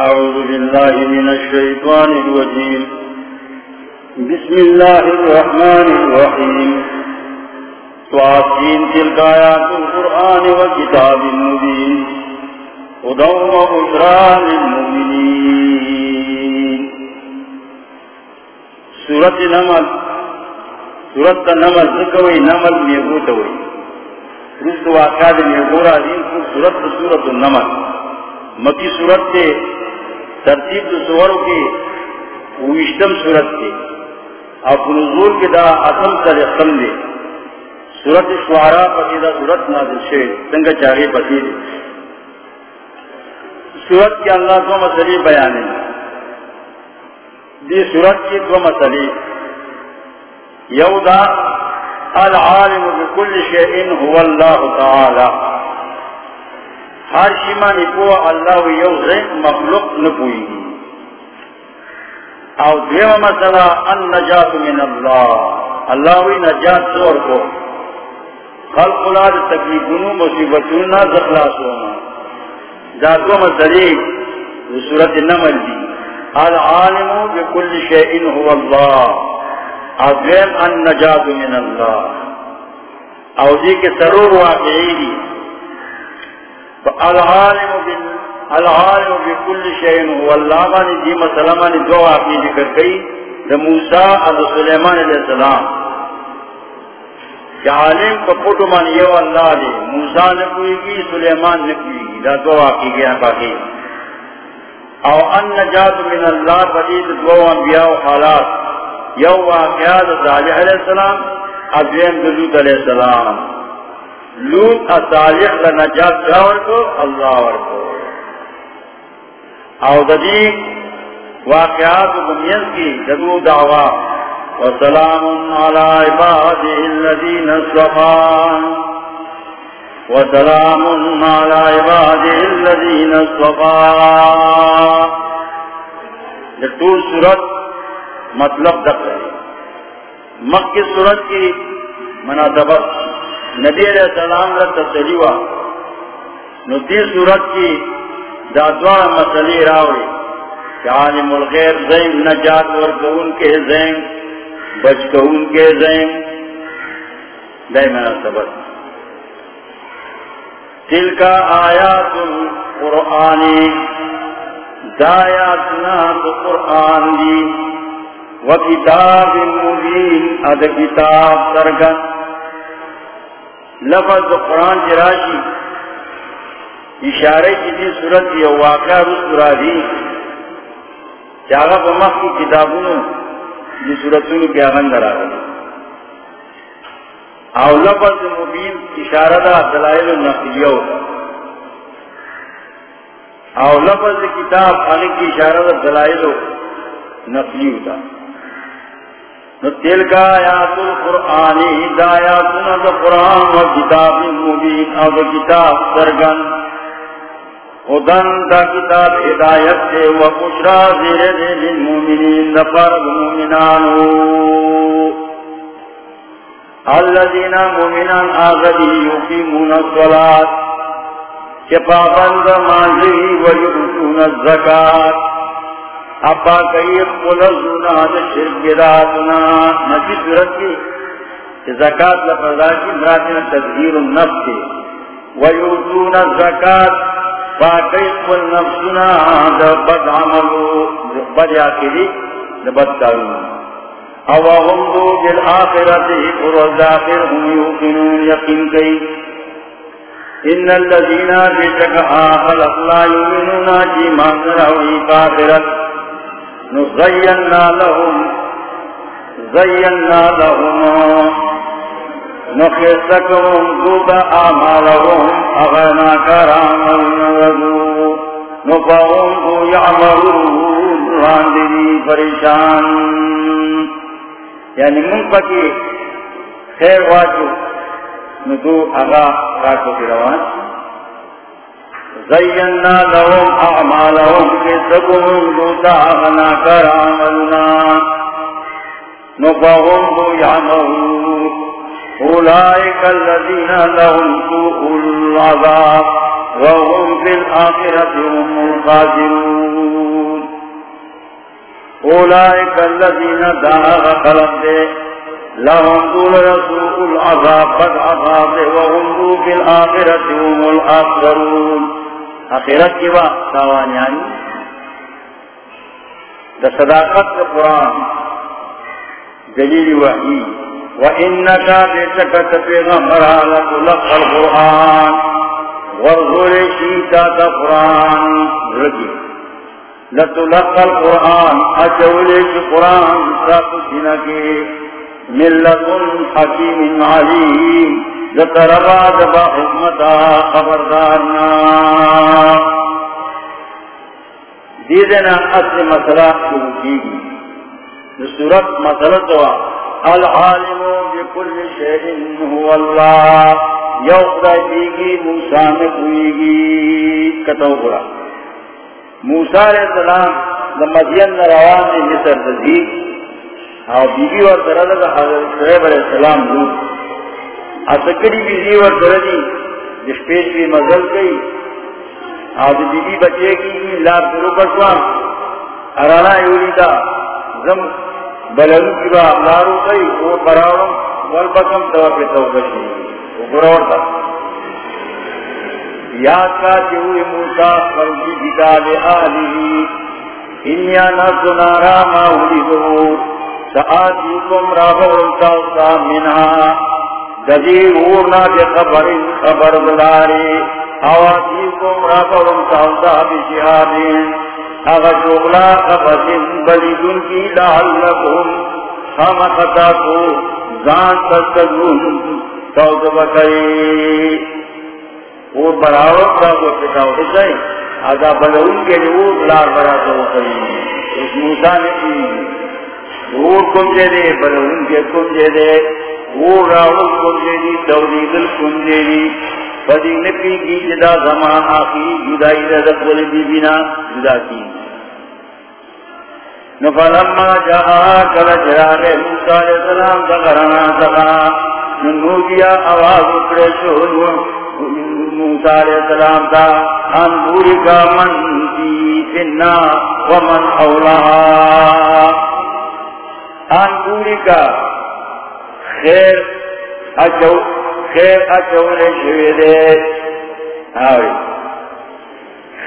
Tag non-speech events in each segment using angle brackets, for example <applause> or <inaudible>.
أعوذ بالله من الشيطان الرجيم. بسم الله الرحمن الرحيم. تعصين تلك آيات القرآن وكتاب مبين. هدى وبشرى للمؤمنين. سورة نمل سورة نمل ذكوي نمل ميغوتوي رسل واقعات ميغورا دين سورة سورة النمل. مکی صورت تے ترتیب دو سوروں کی ویشتم صورت تے اب نزول کے دا اتم سر اختم دے صورت شعراء پتی دا صورت نازل شے سنگ چاہے پتی دے صورت کے اللہ دو مسئلے بیانے دی صورت کی دو مسئلے یودا العالم بكل شيء هو الله تعالى ہر شیمانی کو اللہ یو زین مخلوق نپوئی گی او دیو مسئلہ ان نجات من اللہ. اللہ وی نجات زور کو. خلق اللہ تکلیفنو مصیبتونا زخلاص ہونا جاتو مسئلے، صورت نمل دی. العالم بکل شیئن هو اللہ. او دیم ان نجات من اللہ. او دی کے سرور واقعی دی العالم العالم بكل شيء. هو الله بني دي مسلمہ نے دو اپنی ذکر کی تے موسی اور سلیمان علیہ السلام. کہ عالم کو پھوٹو مان یہ اللہ دی موسی نے کوئی کی سلیمان نے کوئی کی دا دو کی گیا باقی او ان نجات من اللہ بدید دو انبیاء و حالات. یو واقعات صالح علیہ السلام ادوین دلوت علیہ السلام. لوت اصالح لنجات جاور کو؟ اللہ ورکو او ددی واقعات دنیاز کی جدو دعوا وسلام على عباده الذين اصطفى وسلام على عباده الذين اصطفى لطول صورت مطلب دقل مکی صورت کی مناسبت۔ نبی علیہ السلام را تسلی وا. ندی صورت کی دادوا مسئلے راوڑی کہ عالم الغیب زیم نجات ورکون کے زیم بچکون کے زیم دائی منا سبت تلک آیات القرآنی دایاتنا تو قرآن دی. وکتاب مبین اد کتاب سرگن. لفظ قرآن کی راشی، اشارے کی دی صورت یہ واقعہ روز را دی۔ چاہا پا مخ کی کتابوں دی صورتوں کی آغندر آگا او لفظ مبین اشارہ دا دلائل النقلیہ۔ او لفظ کتاب آنے کی اشارہ دا دلائل نقلی ہوتا تلک آیات القرآن ہدایاتنا قرآن و کتاب مبین کتاب سرگن۔ خدن دا کتاب ہدایت سے و کشرا زیر دے للمومنین دا فرد مومنانو آغدی یقیمون الصلاة مانزی و الزکاة۔ ابا کئی قلزنا شرک بداتنا نبی صورت کی زکاة لفظا کی مراتنا تدبیر النفس کی ویوتون الزکاة فاکی قل نفسنا دا بد عملو بد یاکلی دا بد کارون او هم دو بالآخرت قرز آخر هم یوقنون یقین کئی ان الذین بشک آخل اخلا یومنون جی مانگر ہوئی کافرت نزينا لهم زينا لهم. نخيصكم آمالهم أغنى راندني فرشان یعنی من پکی خیر واجو ندو اغا راکو کی روان. زینا لهم اعمالهم کسبهم دوتا اغنا کر عملنا نفهم دو یعملون اولئك الذين لهم سوء العذاب وهم في الآخرة هم الخاسرون. اولائک اللذین داغ خلق دے لهم دول رسول العذاب قد عذاب وهم دو بالآخرت هم الآخرون. آخرت کی بات ساوانی یعنی آئی دا صداقت دا قرآن، دلیل وحی، وَإِنَّكَ بِتَكَتَ بِغَمْرَ لَتُلَقَّ الْقُرْآنِ وَرْغُلِ شِيْتَ قرآن۔ رجی لتلقى القرآن لتربى دبا حكمتا خبردارنا. دیدنا اصل مسئلہ شروع کی گئی. صورت مسئلہ تو العالم بكل شيء هو الله يوقع فيك موسى نقويك كتو قرآن موسیٰ علیہ السلام دا مدین روان دی مصر دی او بی بی ور درد دا حضرت شعیب علیہ السلام دو اسکری بی بی ور دردی جس پیش بھی مزل کئی او دی بی بی بچے کی لار درو کشوان ارانا یولی دا زم بلنو کی با لارو کئی او براورم والبکم تو پی توقشی او براورتا یاد کا چوئی موسا فرجی کتاب آلی انیا نفس نارا ما ہولی دو سآتیکم رابر تاوسا منہا دجی خبر خبر دلاری. شغلا بلیدن کی لعلکم کو زان تستدون کا پتا ہو بلون کے لیے برا تو کری اس نے کی. کم دے دے بلون کے کم دے دے. وہ راہل دی دوری دل کم دے دی نپی کی جدا زمان آخی، جدائی بی بینا، جدا کی. نفلما کل موسیٰ علیہ السلام آواز اکڑے شہر موسیٰ علیہ السلام کا انبوری کا من کی فننا ومن کا خیر اچو خیر اچو لے شوی دے۔ آوی۔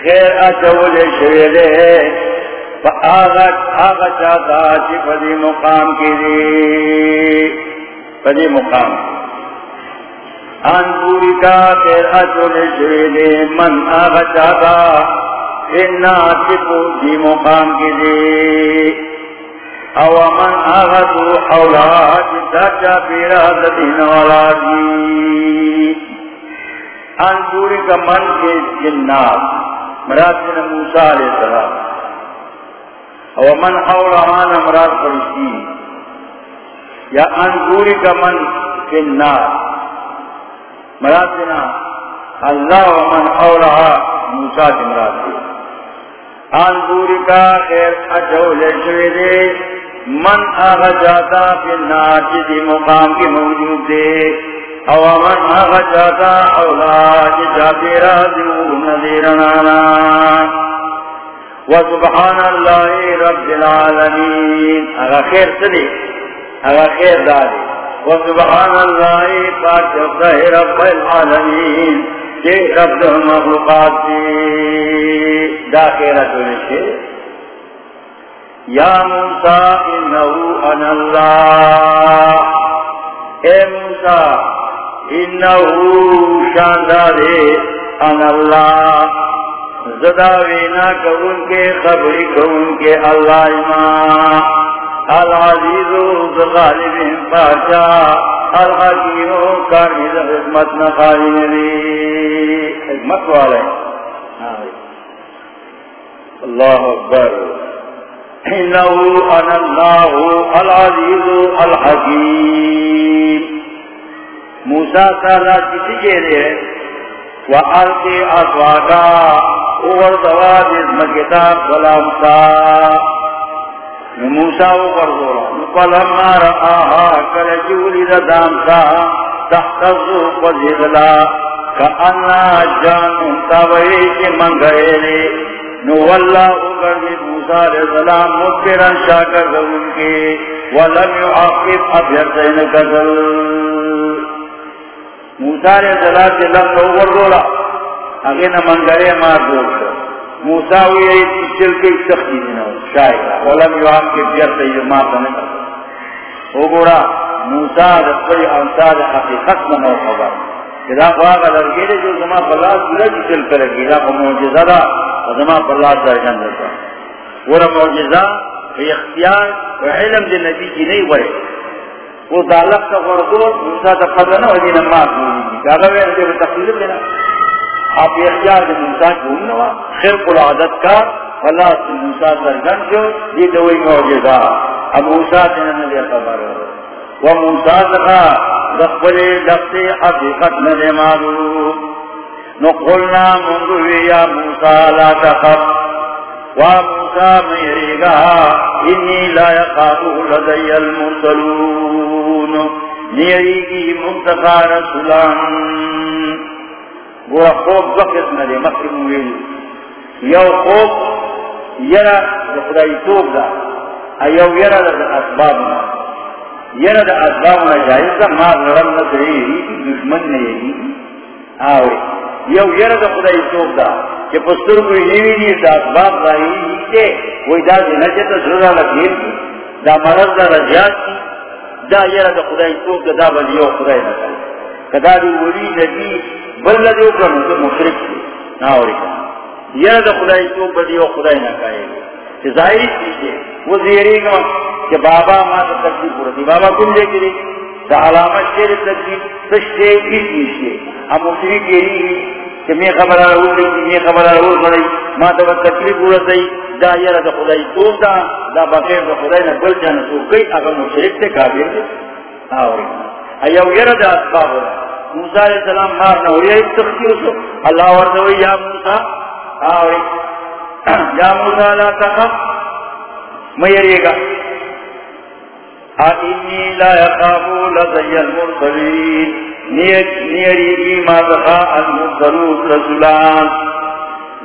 خیر اچو لے شوی دے۔ فا آغا آغا چاہتا چی پدی مقام کی دی۔ پدی مقام۔ کی ان پوری کا تیر اچھو شویدے من آغا چاہتا انا چپو دی مقام کی دے او من آغا تو اولا جتا چا پیرا دین والا دی ان پوری کا من کے جنات مراد من موسیٰ علیہ السلام. او من اولا مراد فرشتی یا ان پوری کا من کے نار مراتنا اللہ ومن اولہا موسیٰ کی مرات دی آن کا خیر اچھو لشوی دے من آغا جاتا پھر ناچی دی مقام کی موجود دے، او من آغا جاتا اولا جی جاتی رازیو وسبحان اللہ رب العالمین اگا خیر سدی اگا خیر داری وسبحان اللہ پاک شبدہ رب العالمین کہ رب مخلوقات دی کی داخلہ دنشے یا موسیٰ انہو ان اللہ۔ اے موسیٰ انہو شاندارے ان اللہ۔ زدہ وینا کون کے خبری کون کے اللہ ایمان۔ العزیز غالب الحکیم حکمت نخالی نبی۔ حکمت والے۔ اللہ اکبر۔ انہو ان اللہ العزیز الحکیم موسیٰ تعالیٰ کسی کے لیے وَأَلْقِ أَصْوَاكَ وَوَرْدَوَا جِسْمَ كِتَابْ وَلَمْسَا فلما رآها كالجول دامسا تحتزو قزغلا كأنها جان تابعيش من غيري نو والله موسیٰ علیہ السلام مدبران شاکر ضرور کے ولم ابیر موسیٰ علیہ السلام کے دولا مار دول موسیٰ ہوئی چل کے سختی دینا، شاید۔ ولم ابیر مار موسیٰ رسول انسان حقیقت منو خبر۔ جدا خواہ لرگی دے جو زمان پلاس دلے کی چل کر رگی دا موجزہ دا زمان پلاس در جان دیتا ورہ موجزہ فی اختیار و علم دے نبی کی نہیں ورے وہ دالک کا وردو موسیٰ تا پتہ نہ ودی نمات مولی کی کاغا وے اندے بتقلیل دینا۔ آپ اختیار دے موسیٰ کی ہونوا خرق العادت کا اللہ سے موسیٰ در جو، یہ دوئی موجزہ اب موسیٰ دینا نبی خبر۔ وموسیٰ دخا دخبر لفظ حقیقت ندے معلوم۔ نقلنا منذوی یا موسیٰ لا تخف۔ وموسیٰ میرے انی لا یقابو لدی المرسلون۔ نیری کی منتقى رسولان۔ وہ خوب وقت ندے مقرم ہوئی یو خوب یرا دخلائی توب دا۔ ایو یرا دا اسباب نا یرا دا اسباب نا جائز دا مار نرم نسری دشمن نے یہی آوے، یو یرا دا خدای توب دا کہ پستر کوئی نیوی نی، دا اسباب ظاہری نیچے وہی دا جنچے تا سرزا لکھیر دا مرض دا رجات کی، دا یرا دا خدای توب دا دا بل بلیو خدای نکل کدا دی ولی نبی، بل لدیو کرنو تو مشرک کی ناوری کنا یرا دا خدای توب بلیو خدای نکل ظاہری چیزے وہ زیرے گا کہ بابا ماں تو تکلیف پورا دی بابا کن لے کے دا علامت شیر تکلیف سشتے کس نیشتے ہم اسری کے لی کہ میں خبر رہو گئی میں خبر رہو گئی ماں تو تکلیف پورا دی دا یرا دا خدای توب دا؟ دا بخیر دا خدای نا بل جانا تو گئی اگر مشرک تے کافر دے آوری۔ ایو یرا دا اسباب ہو موسیٰ علیہ السلام مار نہ ہوئی، ایک تخصیل سو اللہ ورد ہوئی، یا موسیٰ۔ آوری۔ <clears throat> یا موسیٰ، لا تخف۔ میرے گا آئینی لا یقابو لدی المرسلین نیری بی ما دخا المرسلون رسولان.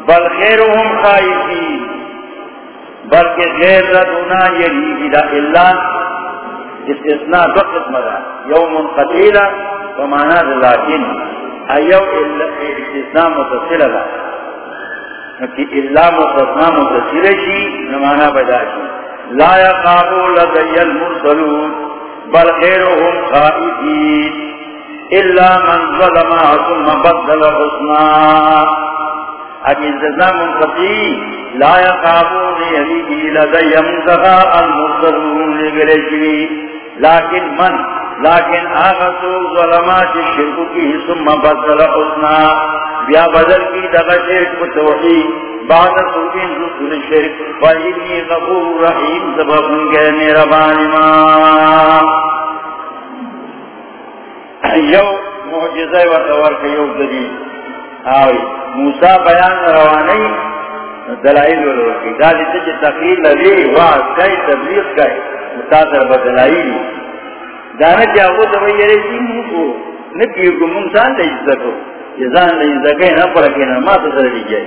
بل خیرهم خائفین بلکہ غیر ردنا یری بلا اللہ استثناء دو قسم دا یوم قتیلا ومانا دا لیکن ایو استثناء متصل دا کہ اللہ متصنع متصل شی، نمانا بدا شی. لا يقابو لدي المرسلون، بل غيرهم خائفين. إلا من ظلم ثم بدل حسنا. اگر انتظام منقطی لا يقابو ليهيه لدي منتقى المرسلون لغرشوي لكن من؟ لیکن آغسو ظلمات الشرک کی ثم بدل حسنا. بیا بدل کی دغا شرک توحید. بعد سوبین رسول شرک فإنی غفور رحیم سبب انگے میرا بانما یو معجزہ و تورک یو دلیل. آوی موسیٰ بیان روانی دلائل ولوکی دا دیتا چی تقریر لگی وعد کئی تبلیغ کئی متاثر بدلائل دانا چاہو تو بھئی یرے جی موکو نکیو کو منسان لئی زکو یہ زان لئی زکای نا پرکی نا ما تو سر لی جائی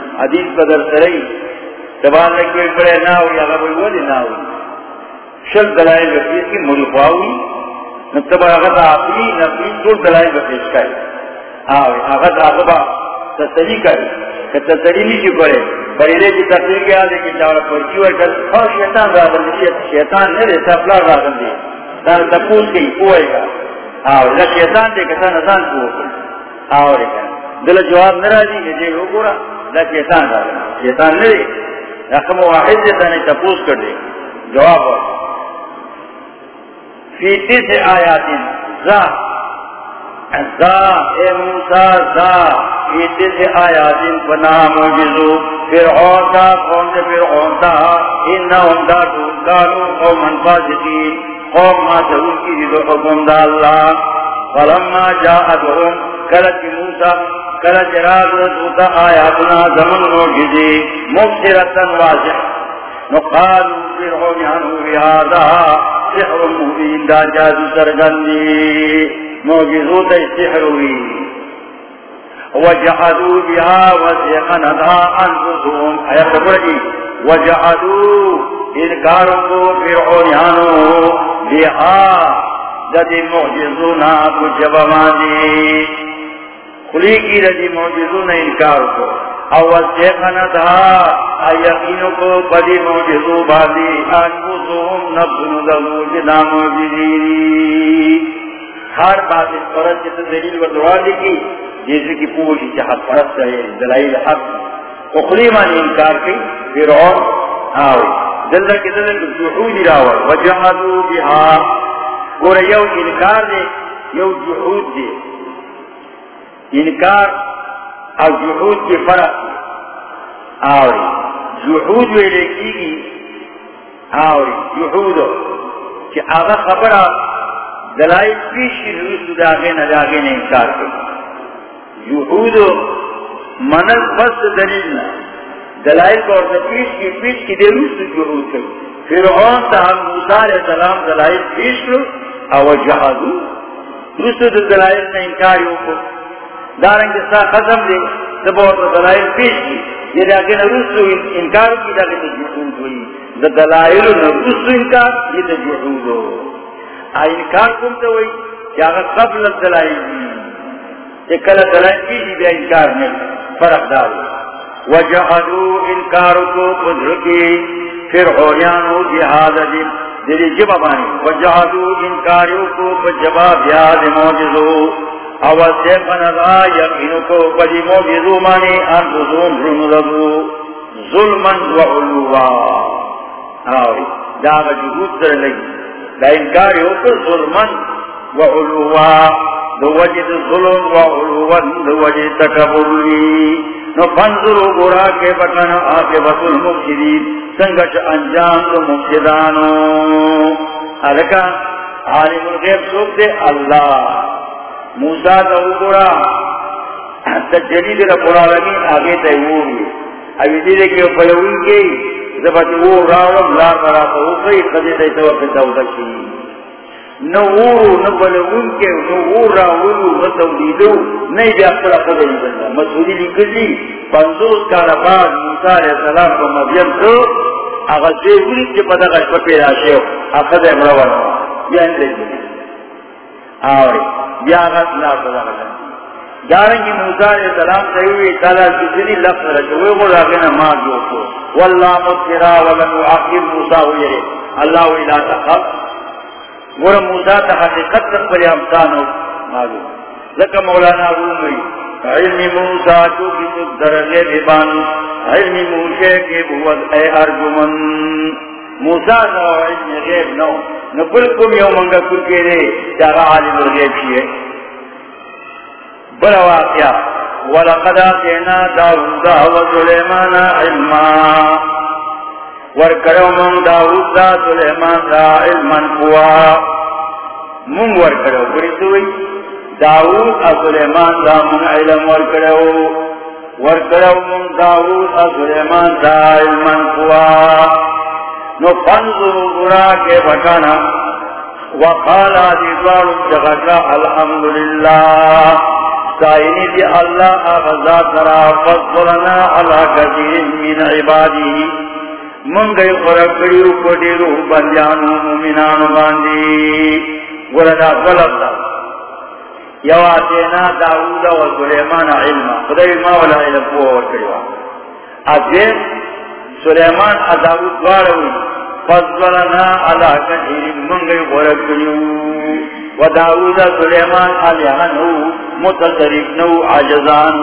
حدیث بدر سرئی تبان لکوئی بڑے ناوی اگر کوئی ولی ناوی شل دلائل بکیس کی ملقاوی نتبا اغد عقلی نقلی طول دلائی بکیش کئی آوی ہاں، اغد عقبا تسلی کئی کہ تسلی نیچی کرے بریلے کی تقریر کے آدھے کہ چاورا پرچی ورکل اور ہاں، شیطان را بندی شیطان نہیں رہتا اپلار را بندی دانا تپوس کئی پوئے گا ہاں، آوی لکھ شیطان دے کتا نظان پوئے گا آوی کن دل جواب نرازی کہ جے ہو گورا۔ لکھ شیطان را شیطان نہیں رقم واحد دے تانے تپوس کر دے جواب ہو فی تیس آیات زا. زا. اے موسیٰ، زا. فی تیس آیات فنا موجزو. فرعون تا قوم دے فرعون تا انہم دا تنکانو قومن فاسقین قوم ما تہون کی دیدو حکم دا اللہ. فلما جاءتهم، کلت موسیٰ، کلت راز رسوتا آیاتنا زمن موجدی مبصرتا واضح۔ نقالوا فرعون عنه بهذا سحر مبین، دا جادو سرگندی۔ موجزو تا سحر ہوئی۔ وجحدوا بها وسيقنتها أنفسهم أيقبرجي وجحدوا إذكاروا فرعونيانو بها۔ لدي معجزونا بجبماني خليقي لدي معجزونا إنكاركو او وسيقنتها أيقينكو بدي معجزو بادي أنفسهم نفسنا دلو جدا معجزيني ہر بات اس فرد جیسے دلیل و دوار لکھی جیسے کی پوچھی چاہت پرست ہے، دلائل حق. اخلی مانی انکار کی پھر اور آوئی دلہ کی دلہ کی جحود راوڑ وجہدو بہا گورا یو انکار دے، یو جحود دے۔ انکار اور جحود کی فرق آوئی جحود ویلے کی گی آوئی جحود کہ آغا خبر دلائل پیش کی روس داغے نہ داغے نے انکار کر۔ یہود منل بس دلیل نہ دلائل کو پیش کی پیش کی دے روس جہود کر۔ فرعون تا ہم موسیٰ علیہ السلام دلائل پیش کرو او جہادو رسو روس دلائل نے انکار یوں کو. دارنگ سا ختم دے سبوت دلائل پیش کی. یہ داغے نہ روس انکار کی داغے تو جہود ہوئی. دلائل نہ روس انکار، یہ تو جہود ہو. انکار کم تو وہی کہ اگر قبل دلائی دی. کل دلائی کی دی بے انکار نہیں فرق دار وجہدو انکار کو قدر کی پھر ہوریانو جہاد دی. دلی جبا بانی۔ وجہدو انکاریو کو بجبا بیاد موجزو۔ اول سے فندا یقینو کو بجی موجزو مانی انفسون رنو ظلمن و علوا۔ آوی داغ جہود در لگی۔ دا انکار یو کو ظلمن و علوا۔ دو وجد ظلم و علوا، دو وجد تکبر لی نو فنظرو گورا کے بکن آقبت المفسدین، سنگش انجام دو مفسدانو. علکا عالم الغیب سوک دے اللہ. موسیٰ دو گورا تجلیل رب العالمین آگے تے ہوئی ابھی دیدے کہ پلوئی گئی زبت وہ راوم لا کرا تو کئی خدی تے تو کہ تو دکی نو نو بلون کے نو راول نو تو دیدو نہیں دے اپنا خدی بندا مسعودی لکھلی پنځوس کال بعد موسی علیہ السلام کو مدین تو هغه دې ویل چې په دغه شپه پیدا شو هغه دې مړ یا دې اور بیا هغه لا په دغه دارنگی موسیٰ علیہ السلام تیوی تعالیٰ کسی لفظ رجوے کو راگینا ماں جو کو واللہ مدفرا ولن آخر موسیٰ ہوئی رہے اللہ ہوئی لا تخف ور موسیٰ تحقیقت تک پر امسانو معلوم. لکہ مولانا رومی علم موسیٰ جو کی تک درگے بھیبان علم موشے کے بھوت اے ارجمن. موسیٰ نو علم غیب نو نکل کم یو منگا کل کے رے جاگا عالم الغیب شیئے. بلا واقعہ، ولقد آتینا داود و سلیمان علما ورکرو من داود دا سلیمان دا علما قوا. من ورکرو برسوئی داود و سلیمان دا من علم ورکرو ورکرو من داود و سلیمان دا علما قوا. نو فنظر برا کے بکانا. وقال آدی دوارو جغتا الحمدللہ. دائنی دی اللہ آغازات نرا فضلنا علا کثیر من عبادی. من گئی قرقیو کدیرو بندیانو مومنانو باندی. وردا غلط دا یو آتینا داود و سلیمان علم. خدای ما ولا علم کو ورکیوا ازیم سلیمان اداود واروی فضلنا علا کثیر من گئی قرقیو و داود سلیمان علیہ نو، متصرف نو عجزان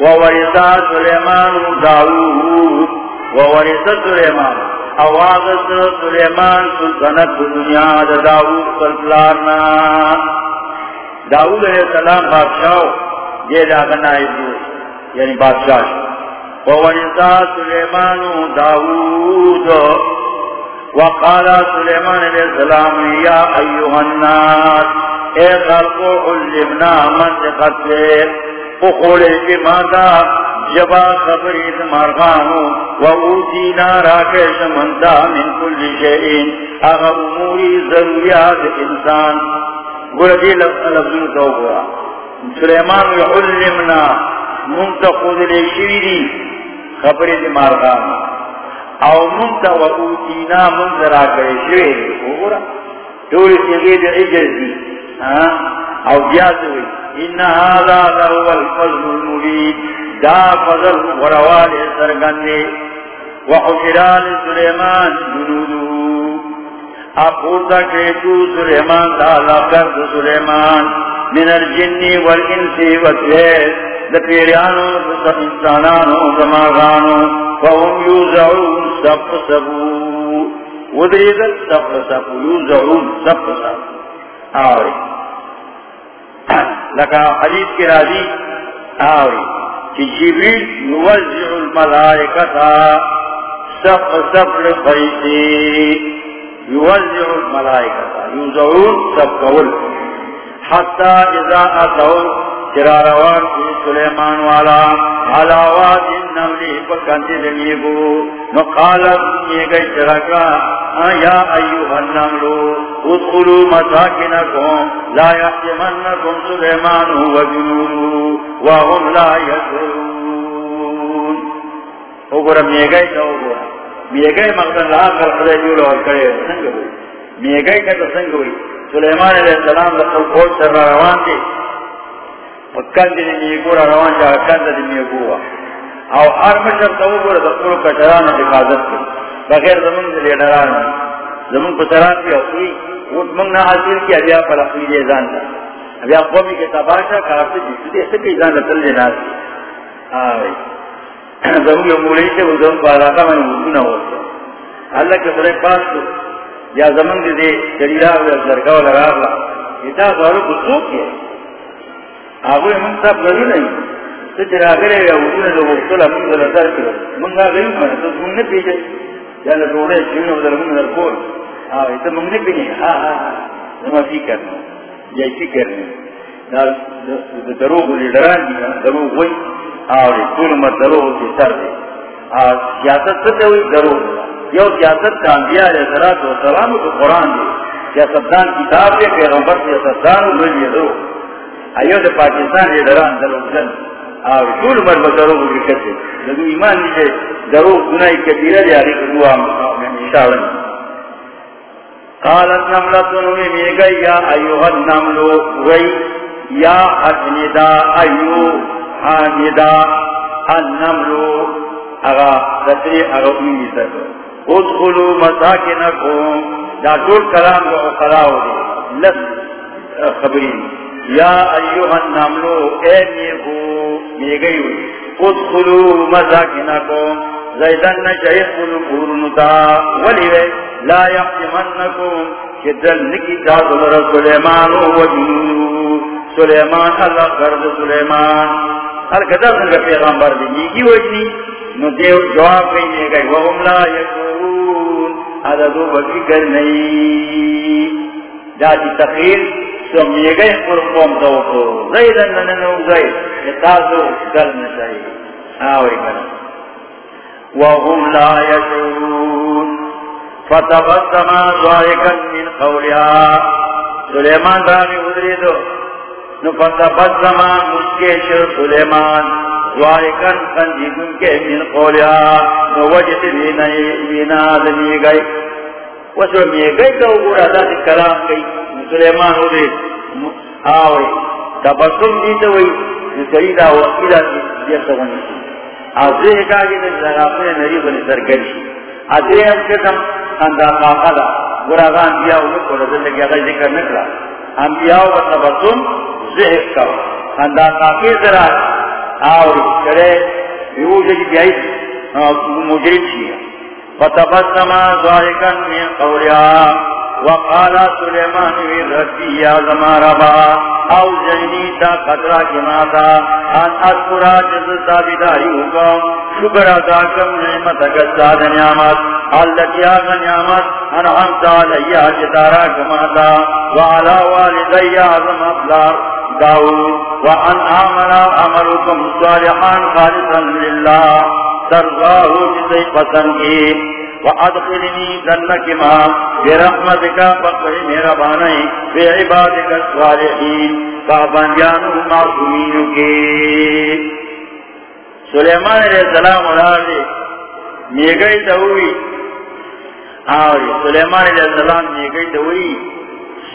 و ورثا سلیمان داود و ورثا سلیمان اواغت سلیمان سلطنت دنیا دا داود سلطلارنا داود علیہ السلام بادشاہ یہ داغنا ہے یعنی بادشاہ وورثا سلیمان داود وقال سلیمان علیہ السلام، یا ایوہ الناس، اے خلقو علمنا منطقت لے اخولے کی مادا جبا خبرید مرغانو وعودینا راکش مندا من کل شئین۔ اغا اموری ضروریات انسان۔ گردی جی لفظوں تو گوا سلیمان علمنا منتقود لے شویدی خبر دی مارغان او منتا و اوتینا منترا کرے شوئے اوگورا دوری تیغید عجر دی۔ ہاں؟ او بیادوی انہا هذا لہو الفضل المبید دا فضل غروال سرگندے وحجرال سلیمان جنودو اپورتا کریتو سلیمان دا لکرد سلیمان. من الجن والانس والتیس لپیریانو انسانانو دماغانو فهم یوزعون سب سبو. ودریدل سب سبو، یوزعون سب سبو. آوری. لکا حدیث کی راضی آوری کہ جبریل یوزع الملائکتا سب سب لفریسی یوزع الملائکتا یوزعون سب قول حتی اذا اتو چراروان کی سلیمان والا علاوات النملی پکندی دنیگو نقالت یہ گئی چرکا یا ایوہ النملو ادخلو مساکنکم لا یحتمنکم سلیمان و جنودو وهم لا یدرون اگرہ میگئی تا اگرہ میگئی مقدن لا کر خدای جی جولو اور کرے سنگ ہوئی۔ میگئی کتا سنگ ہوئی۔ سلیمان علیہ السلام لقل قوت سر روان دی کند دی میگورا روان جا کند دی میگورا او ہر مشر تو گورا دکھولو کچران حفاظت کی بغیر زمین دی لیڈران زمین کچران کی اخوی ووٹ منگنا حاصل کی ابیا پر اخوی دی ازان دا ابیا قومی کے تباشا کارتی جسی دی ایسے بھی ازان لطل دی ناس دی آوئی زمین یو مولی سے وہ زمین پر آقا میں وزونا ہوتا اللہ کے خدای پاس کو یا زمین دی دی جلیلہ ہوئی ازرگاو لگا اللہ یہ تا کسوک ہے آگوی من سب گئی نہیں۔ تو چرا گرے یا وجود دو مختلف من دل در کرو من گا گئی من تو من نے پیجے یا لگوڑے چون در من در کول آوی تو من نے پیجے ہاں ہاں زمان فی کرنا یا فی کرنا دروغ لیڈران دی دروغ ہوئی آوی کول مر دروغ کی سر دی سیاست سے ہوئی دروغ. یو سیاست کا انبیاء علیہ السلام و سلام کو قرآن دی. سیاستدان کتاب دے پیغمبر سیاستدان و ملی دروغ ایو دا پاکستان یہ دران درو گن آو طول مر بدرو گی کتے لگو ایمان نیجے درو گنائی کبیرہ دی آگے کدو آم شاولن قالت نملتن وی میگئی یا ایوہ النملو وی، یا حسندا ایو حامدا النملو اگا رسری اگا امی سکو ادخلو مساکنکم. دا طول کلام دا اقلاو دی لس خبرین یا ایوہ النملو، اے میگو میگئی ہوئی ادخلو مزاکنکم زیدن نشایخ قلو قرنتا ولی وی لا یحتمنکم شدل نکی تازل رسولیمان و جنو سلیمان، اللہ کرد سلیمان. ہر کتا سنگا پیغمبر دی میگی وجنی، نو دیو جواب کئی میگئی وهم لا یکرون عددو بکی کرنئی جاتی تخیر تو میگئے پر قوم زیدن نننو زید اتازو گل نشائی آوئی گل۔ وهم لا يشعرون۔ فتبسم ضائقا من قولها۔ سلیمان رامی دو نو فتبسم مسکیش سلیمان ضائقا کے من قولها۔ نو وجد بینا دمی گئی۔ وسو میگئی گورا دا کلام گئی سلیمان ہو دے آوے تبسم دیتا ہوئی سریدہ وقیدہ دیتا ونی آزے کہا کہ در اپنے نری بنی سرکری آزے ہم کتم اندہ قاقدہ گراغا انبیاء ہوئے کو رضا لگی آگا ذکر نکلا انبیاء و تبسم ذہب کا اندہ قاقی ذرا آوے کرے یہ جگہ بیائی مجرد چیئے فتبسم ضائقا من قولها وقال سلیمان وی ربی یا زماربا او جنی تا قطرہ کی ماتا ان اذکرا جز تابداری حکم، شکر ادا کم نعمت اگستاد نعمت حالت یا نعمت انعمت علیہ جدارا کماتا، وعلا والدی عظم افلار داود وان آمنا عملكم صالحا خالصا لله ترضاه جسي پسندگی وادخلنی جنک ما برحمتک فقر میرا بانائی بی عبادک الصالحین فابنجانو معصومینو کی سلیمان علیہ السلام علیہ میگئی دوئی آوری سلیمان علیہ السلام میگئی دوئی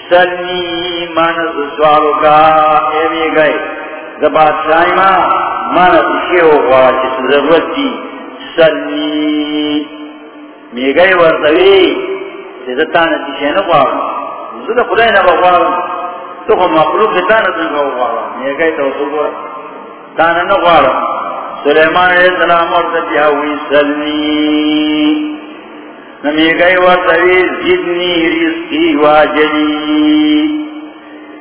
سلنی مانس سوالو کا اے میگئی زباد شائمہ مانس شیو خواہ چس ضرورت کی سلنی میگئی ورطوی زدتانا تشینو خواہ زد خدای نبا خواہ تو خواہ مخلوق زدتانا تنگو خواہ میگئی تو سبور تانا نو خواہ سلیمان علیہ السلام اور تبیاوی سلنی نمی ورطوی زدنی رزقی واجلی.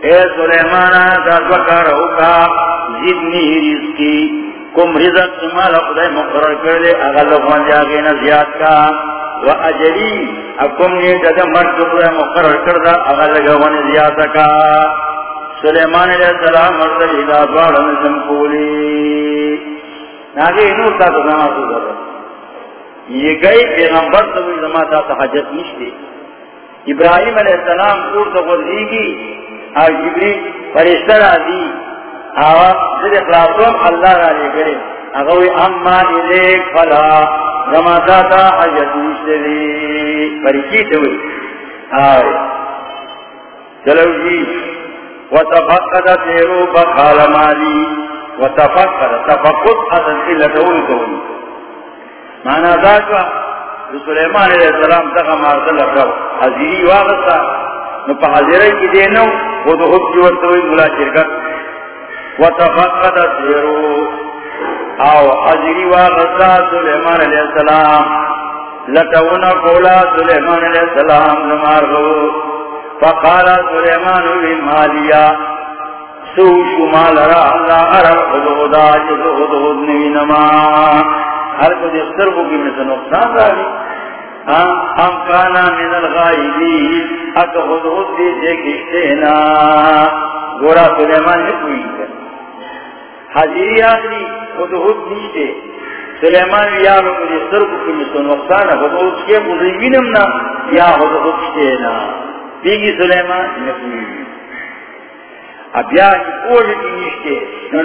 اے سلیمان دازوکا رہوکا زدنی رزقی. کم رزق سمال خدای مقرر کردے اغل خوان جاگے نزیاد کا و اجلی، اکم نیتا مرد خدای مقرر کردہ اغل خوان زیاد کا سلیمان علیہ السلام اور تبیاوی دوارا نسم کولی. ناگے نور تا تو زمان تو ضرورت یہ گئی پیغمبر تو زمان تا حجت نشتے ابراہیم علیہ السلام کور تو غرزی گی اور جبری فرشتر آدھی آوا زد اخلاصوم اللہ را لے گئے. اگوی اما الیک فلا. زمان تا تا حجت نشتے دی فرشتی تو چلو جی. وتفقد تیرو بخال مالی. وتفکر تفقد اصل کی لٹول کون مانا ذاکا سلیمان علیہ السلام تکا مارتا لکھو حضیری واغسا نو پا حضیری کی دینو، خود خود کی ورطوئی ملا شرکت وتفقد سیرو او حضیری واغسا سلیمان علیہ السلام. لٹونا کولا سلیمان علیہ السلام نمارغو فقال سلیمان بن مالیا، سو شمال را اللہ ارم خدودا جز خدود نوینما. ہر کو جستر کو کی مثل نقصان راوی. ہم کانا من الغائبی اک خدود دی دیکھشتینا. گورا سلیمان نے کوئی کر حضیری آخری خدود نیشتے سلیمان یا لوگ جستر کو کی مثل نقصان خدود کے مضیبینم نا، یا خدود شتینا بیگی سلیمان نے کوئی ابیا کی کوئی نشتے.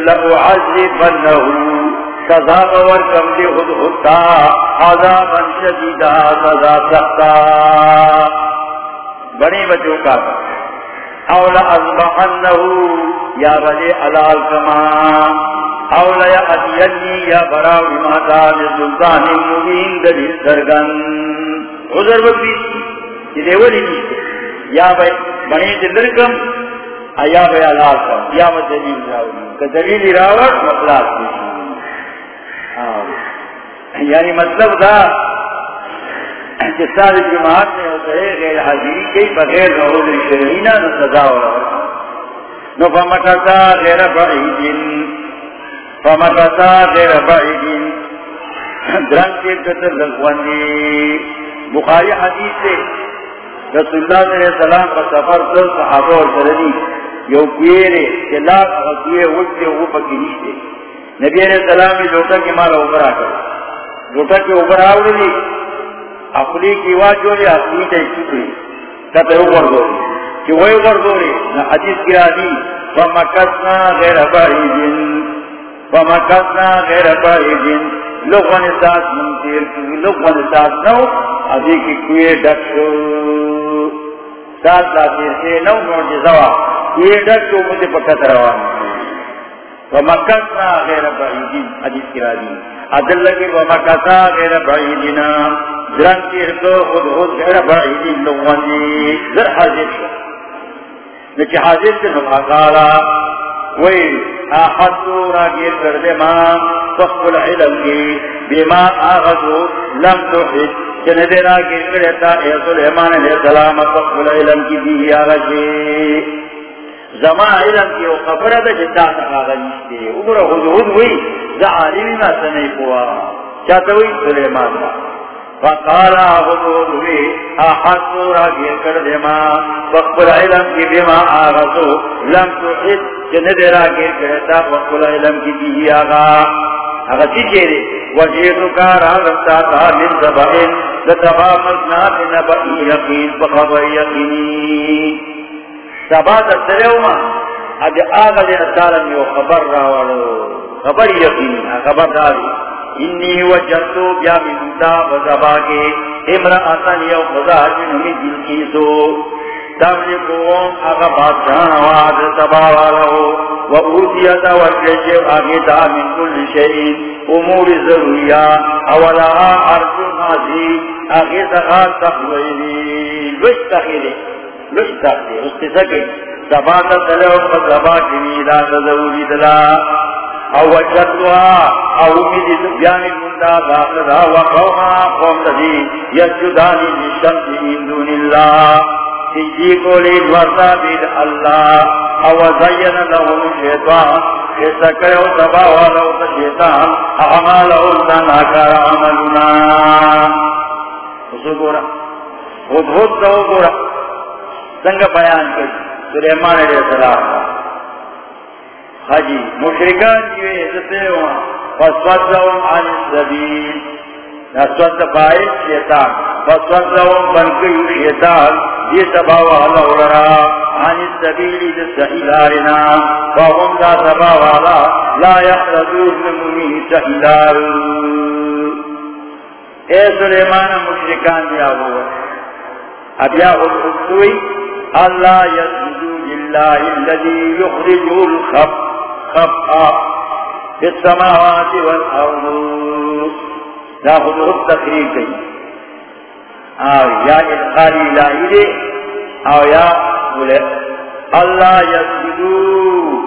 لہو عذبنہو سزا بور کم دے خود خودتا عذابا شدیدا سزا سختا. بڑی بچوں کا. اولا ازبحنہو یا بلے علال کما اولا یا ادینی یا براو ماتا لسلطان مبین جی. دلیل سرگن. عذر بکیسی یہ دے ولی نشتے یا بڑی دلرکم ایا بیا لال کا یا دلیل راوی کہ دلیل راوت مطلب یعنی مطلب دا کہ ساری جماعت میں ہوتا ہے غیر حاضری کے بغیر رہول شرعینہ نو سزا ہو رہا نو فمکتا غیر بعیدین فمکتا غیر بعیدین درنگ کے قتل لگواندی بخاری حدیث سے رسول اللہ علیہ السلام کا سفر دل صحابہ اور سرنی یو کوئرے کہ لا کوئے وچتے وہ پکی نیشتے نبی علیہ السلام نے لوٹا کی مالا اوپر آکر لوٹا کی اوپر آوڑی لی. اپنی کی واج جو لی اپنی تے چکری. کہتے اوپر دو لی کہ وہ اوپر حدیث کی آدھی غیر بعیدن غیر بعیدن لوگوں نے ساتھ منتیر کی لوگوں نے ساتھ نو، ابھی کی کوئے ساتھ سے نو نو جزوا یہ ڈر تو مجھے پکت روان۔ ومکتنا غیر بعیدین حدیث کی راجی عدل ومکتا غیر کی رکو خود خود غیر ذر شو۔ نچی حاضر سے نفاقالا وی آحدو را گیر کردے ما فقل علم کی، بیما آغدو لم تحد جندے را گیر کردتا اے سلیمان علیہ السلام فقل علم کی بھی آغدی زما علم کی او خبر ده چې تا ته هغه نشته وګوره حدود وی دا عالم نه پوا، چاہتا ہوئی سلیمان دا فقالا حدود بھی احسو را گیر کر دے ما، وقبل علم کی بما آغازو لم تحد جند را گیر کرتا وقبل علم کی بھی آغا۔ آغا سی چیرے وجیدو کارا رمتا تا من زبائن لتبا مزنا بنبئی یقین بخبر یقینی۔ سبا تسلیو ما اب آغا دے اتالا میں خبر راوالو خبر یقینی، خبر داری۔ انی وجدتو بیا کے خدا جنہمی دل کی سو و اوتیتا آگیتا من کل شئین امور ضروریہ عرض آگیتا تخویلی لوش تخیلی لوش تخیلی اس سباتا دلا او وجدتها او امید بیانی مندا باقدا وقوما قوم تدی یسجدانی لشمس من دون اللہ سجی کو لید ورطا بید اللہ او زین لهم شیطان ایسا کرو تبا ولو شیطان اعمالو تناکر عملنا. اسو گورا خود خود تو گورا سنگ بیان کر. سلیمان علیہ السلام. حجی مشرکان جیوے عزتے ہوا فسوزہم عن السبیل نسوز بائی شیطان فسوزہم بنکیو شیطان دی سباو اللہ لرا عن السبیل دی سہیلارنا فهم دا سباو اللہ لا یخرجون نمونی سہیلار۔ اے سلیمان مشرکان دیا ہوا اب یا خود اللہ یسجدو للہ الذي يخرج الخب خفا في السماوات والأرض. لا خذوا التقرير كي. آو يا إدخالي لا إلي. أو يا أولئ الله يسجدوا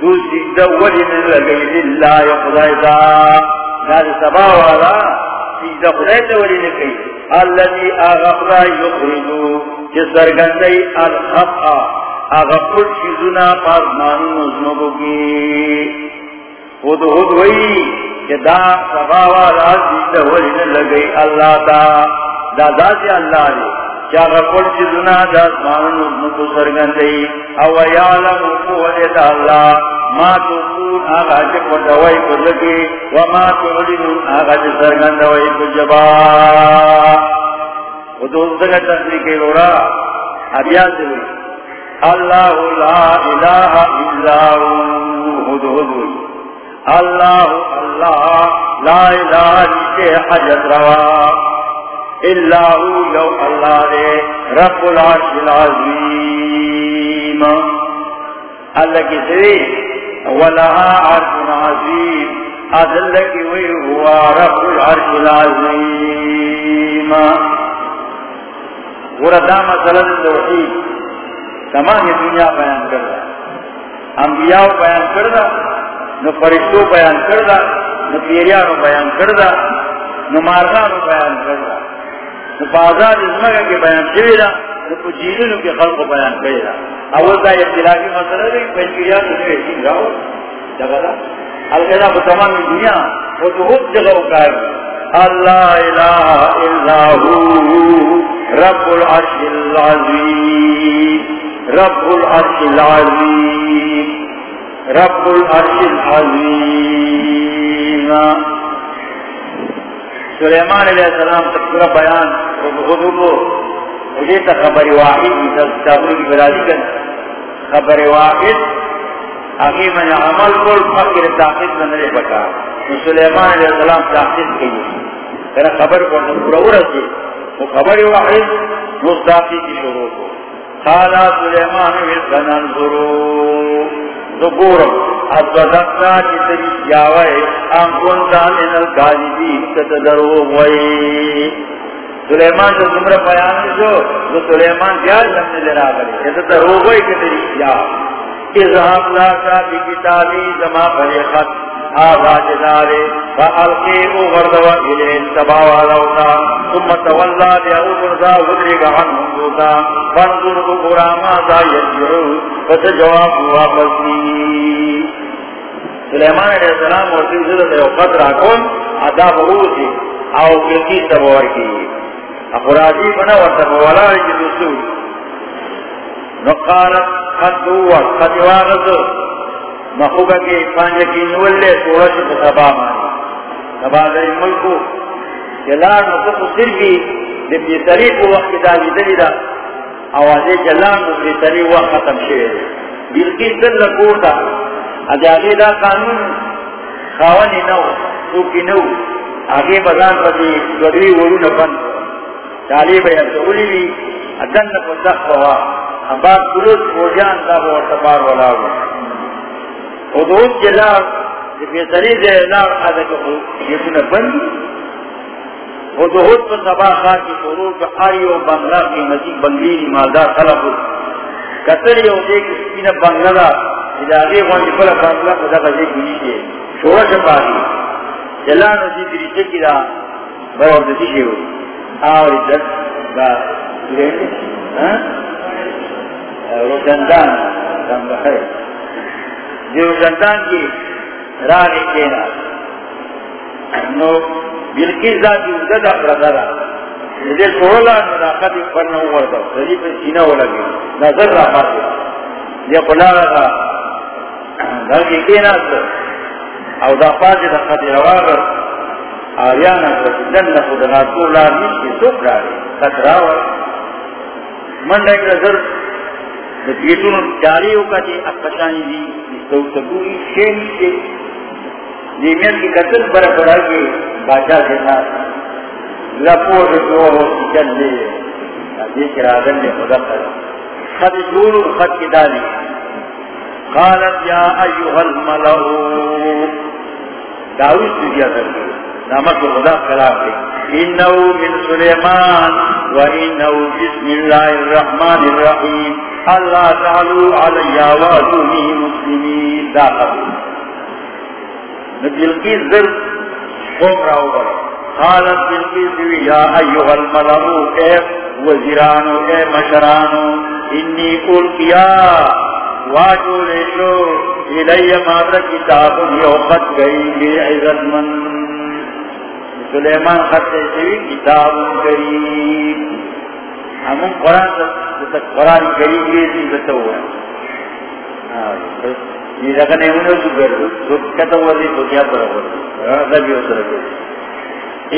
دو سجد ولي من لغير الله يقضى إذا. هذا سبا ولا. سجد خليت ولي لكي الذي أغفر يخرج جسر غندي الخفا آغا پل چیزونا پاس مانو نزنگو کی. خود خود وئی کہ دا سباوا راز دیتا ہوئی لگئی اللہ تا. دا دا سی اللہ دی کیا آغا پل چیزونا دا مانو نزنگو سرگندئی او یعلم قوت اللہ. ما تقول آغا جی پردوائی پر لگی وما تعلنون آغا جی سرگندوائی پر جبا. خود خود سنگا تنسلی کے لورا. ابیان سے ہوئی اللہ لا الہ الا ہد ہد اللہ اللہ، لا الہ جسے حجت روا۔ اللہ یو اللہ دے رب العرش العظیم۔ اللہ کی سوی ولہا عرش عظیم اذل کی وی، ہوا رب العرش العظیم۔ وردا مسئلہ توحید۔ تمام دنیا بیان کر رہا انبیاء بیان کر رہا نو فرشتو بیان کر رہا نو پیریانو بیان کر رہا نو مارغانو بیان کر رہا نو بازار ازمگا کے بیان کر رہا نو پجیلنو کے خلق بیان کر رہا اول دا ابتلاقی مسئلہ رہی پیریانو جو ایسین رہو جگہ دا۔ القیدہ کو تمام دنیا وہ تو خود جگہ اکار اللہ الہ الا ہو، رب العرش العظیم۔ رب العرش العظیم رب العرش العظیم سلیمان علیہ السلام تک پورا بیان خودو مجھے تا خبر واحد تابلو کی برادی کر خبر واحد آگی من عمل کل فکر تاقید من رہ بکا سلیمان علیہ السلام تاقید کی خبر کو پورا ورسی وہ خبر واحد مستاقی کی شروع کو قال سليمان ويسن انظروا. ذكورا اصدقنا جتري جاوئي. ام كنت من الكاذبين؟ تتدروا وي. سلیمان جو زمرہ بیان جو جو سلیمان جال لمنے لنا کرے یہ تو روغوئی کے تری جا اذهب لا شابی کتابی زما فریقت آغاز دارے فالقی اغردوا الین تباوا لوتا ثم تولا بیاو برزا ودرگ عنهم دوتا فانظر اقرا ماذا یجعو فتجواب واپسی سلیمان علیہ السلام اور سلسلہ سے وقت راکون عذاب روسی او کلکی سبور کی اقراجی بنا ورطبولا رجی دسول نقالت خد دوار خد واغذ مخوگا کی پانجا کی نولے سورش بسبا مانی. سبا در ملکو. جلان نصف صرفی دبی طریق وقت داوی دلی دا آوازے جلان نصف طریق وقت ختم شوئے بلکی سر لکور دا اجاگے دا قانون خاونی نو سوکی نو آگے بزان پتی گدوی ورو نپن چالی بیا سولی بھی ادن نپو سخت ہوا اباد کلوس فوجان دا وہ ارتبار والا ہوا ادھوت جلال فیصلی دے لار آدھا کہ یہ نپن ادھوت پر سبا خواہ کی شروع کا آری و بنگلہ کی مزید بنگلی مالدار خلق کتری او دیکھ سپین بنگلہ اداغی خوان جی پلا بنگلہ خدا غزی کنی شے شورا شپا شپاہی جلان رضی دری چکی دا برور دسی شے ہوئی آوری جد دا ہاں؟ روشندان دم بخیر۔ دی کی راگی کینا نو بلکیز دا کی اگدہ دا پردارا دے سولا نراقت پرنا وردا دے پر سینہ ولا گئی نظر را پاتے دے۔ قلا را۔ در کی کینا او دا پاتے دا خط روار آریانا دن خود ناتور لار نیشی سوک راری خط راور من ایک نظر دیتون جاری ہوگا جی اپشانی دی تو سبوری شین سے دیمیت کی قتل برا برا کے بادشاہ کے ساتھ لپور جو چل لے دیکھ رہا نے خدا کر خد دور خد کی دالی قالت یا ایوہ الملعو داویس دنیا کر گئی نامت خدا خلاف دے انہو من سلیمان و انہو بسم اللہ الرحمن الرحیم اللہ تعالو علی وعدونی مسلمین دا قبول نبیل کی ذر خوب راو بڑا قالت بالقیدوی یا ایوہ الملعو اے وزیرانو اے مشرانو انی قول کیا واجو لے لو الی مادر کتاب یو خط گئی بے عزت من سلیمان خط شوی، کتاب کریم. ہمون قرآن تک قرآن کریم یہ چیز تو ہوا یہ رکھنے انہوں نے گردو تو کہتا ہوا دی، تو کیا پر ہوا رکھا ہاں، بھی ہوتا رکھا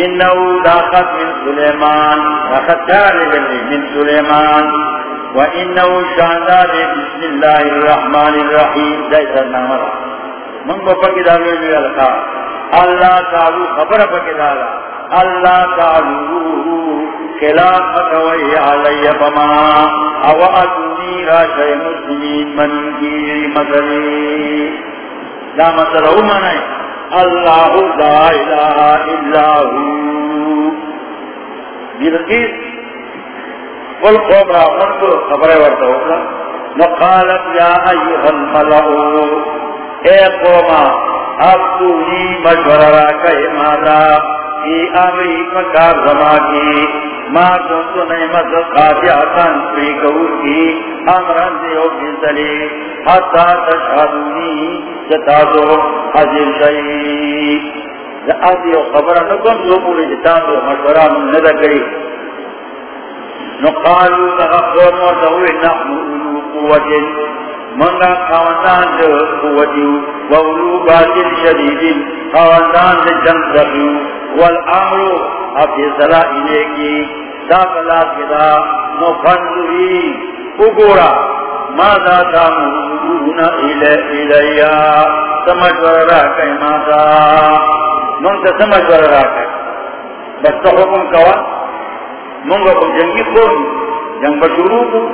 انہو لاقت من سلیمان. وقت چارے بلی من سلیمان. وانہو شاندار بسم اللہ الرحمن الرحیم. جیسا نامرہ من کو پکی دارو جو لکھا اللہ تعالو خبر پکی دارا۔ اللہ تعالو خلاف مکوئی علی بما او اتونی راشای مسلمین من کی مدلی لا مسئلہ مطلب منائی اللہ لا الہ الا ہو۔ بلقیس قل قوم را من خبر ورطا ہوگا۔ نقالت یا ایوہ الملعو۔ اے قوما ابتونی مشور را کئی مادا ای امری مکار زما کی ما کنتو نعمت قادیاتان پری کور کی امران دیو بزدلی حتی تشہدونی جتازو حضر شئی آدھی خبر نکم جو پوری جتازو مشورہ من ندا کری نقالو تغفر مرتوی نحن اولو قوت منگا خواندان دے قوتیو وولو باطل شدید خواندان دے جنگ رخیو والعمرو افی صلاح الے کی داخلات کدا مفنزوی اگورا ماذا تامون الیا سمجھور راکے ماذا منگا سمجھور راکے بس تو حکم کوا۔ منگا کو جنگی خون جنگ بشروع کو۔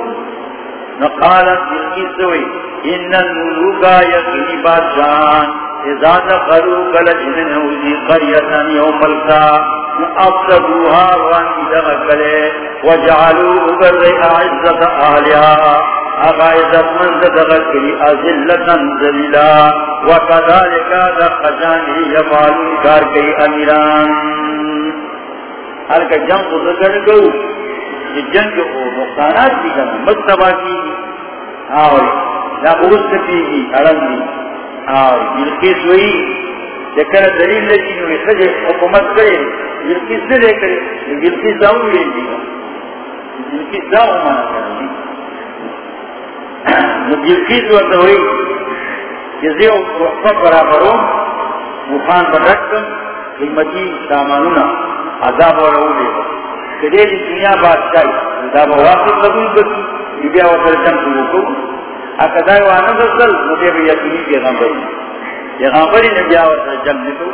نقالت جنگی سوئی، ان الملوکا یقینی بادشان اذا دخلوا کلجن نوزی قریتا یوم ملکا افسدوها وان دغکلے، وجعلوا ابر اعزت آلیا اغا عزت من دغکلی ازلتا زلیلا وکذالکا دخجانی یفعلون کار کئی امیران. ہر کا جنگ ذکر گو یہ جنگ کو نقصانات بھی کرنا مستبا کی اور یا عرص کی گی ارم دی اور بلکیس ہوئی جکر دلیل لیکن ہوئی خجے حکومت کرے بلکیس نے لے کرے بلکیس داؤں لے لی بلکیس داؤں مانا کرے بلکیس وقت ہوئی جزے وقت برابروں مفان پر رکھم قیمتی سامانونا عذاب اور اولے کدے دی دنیا بادشاہی عذاب واقف لگوئی بکی بیا وصل جم سلو کو اکدائی وانا دسل مجھے بھی یقینی پیغمبری. پیغمبری نے بیا وصل جم لکو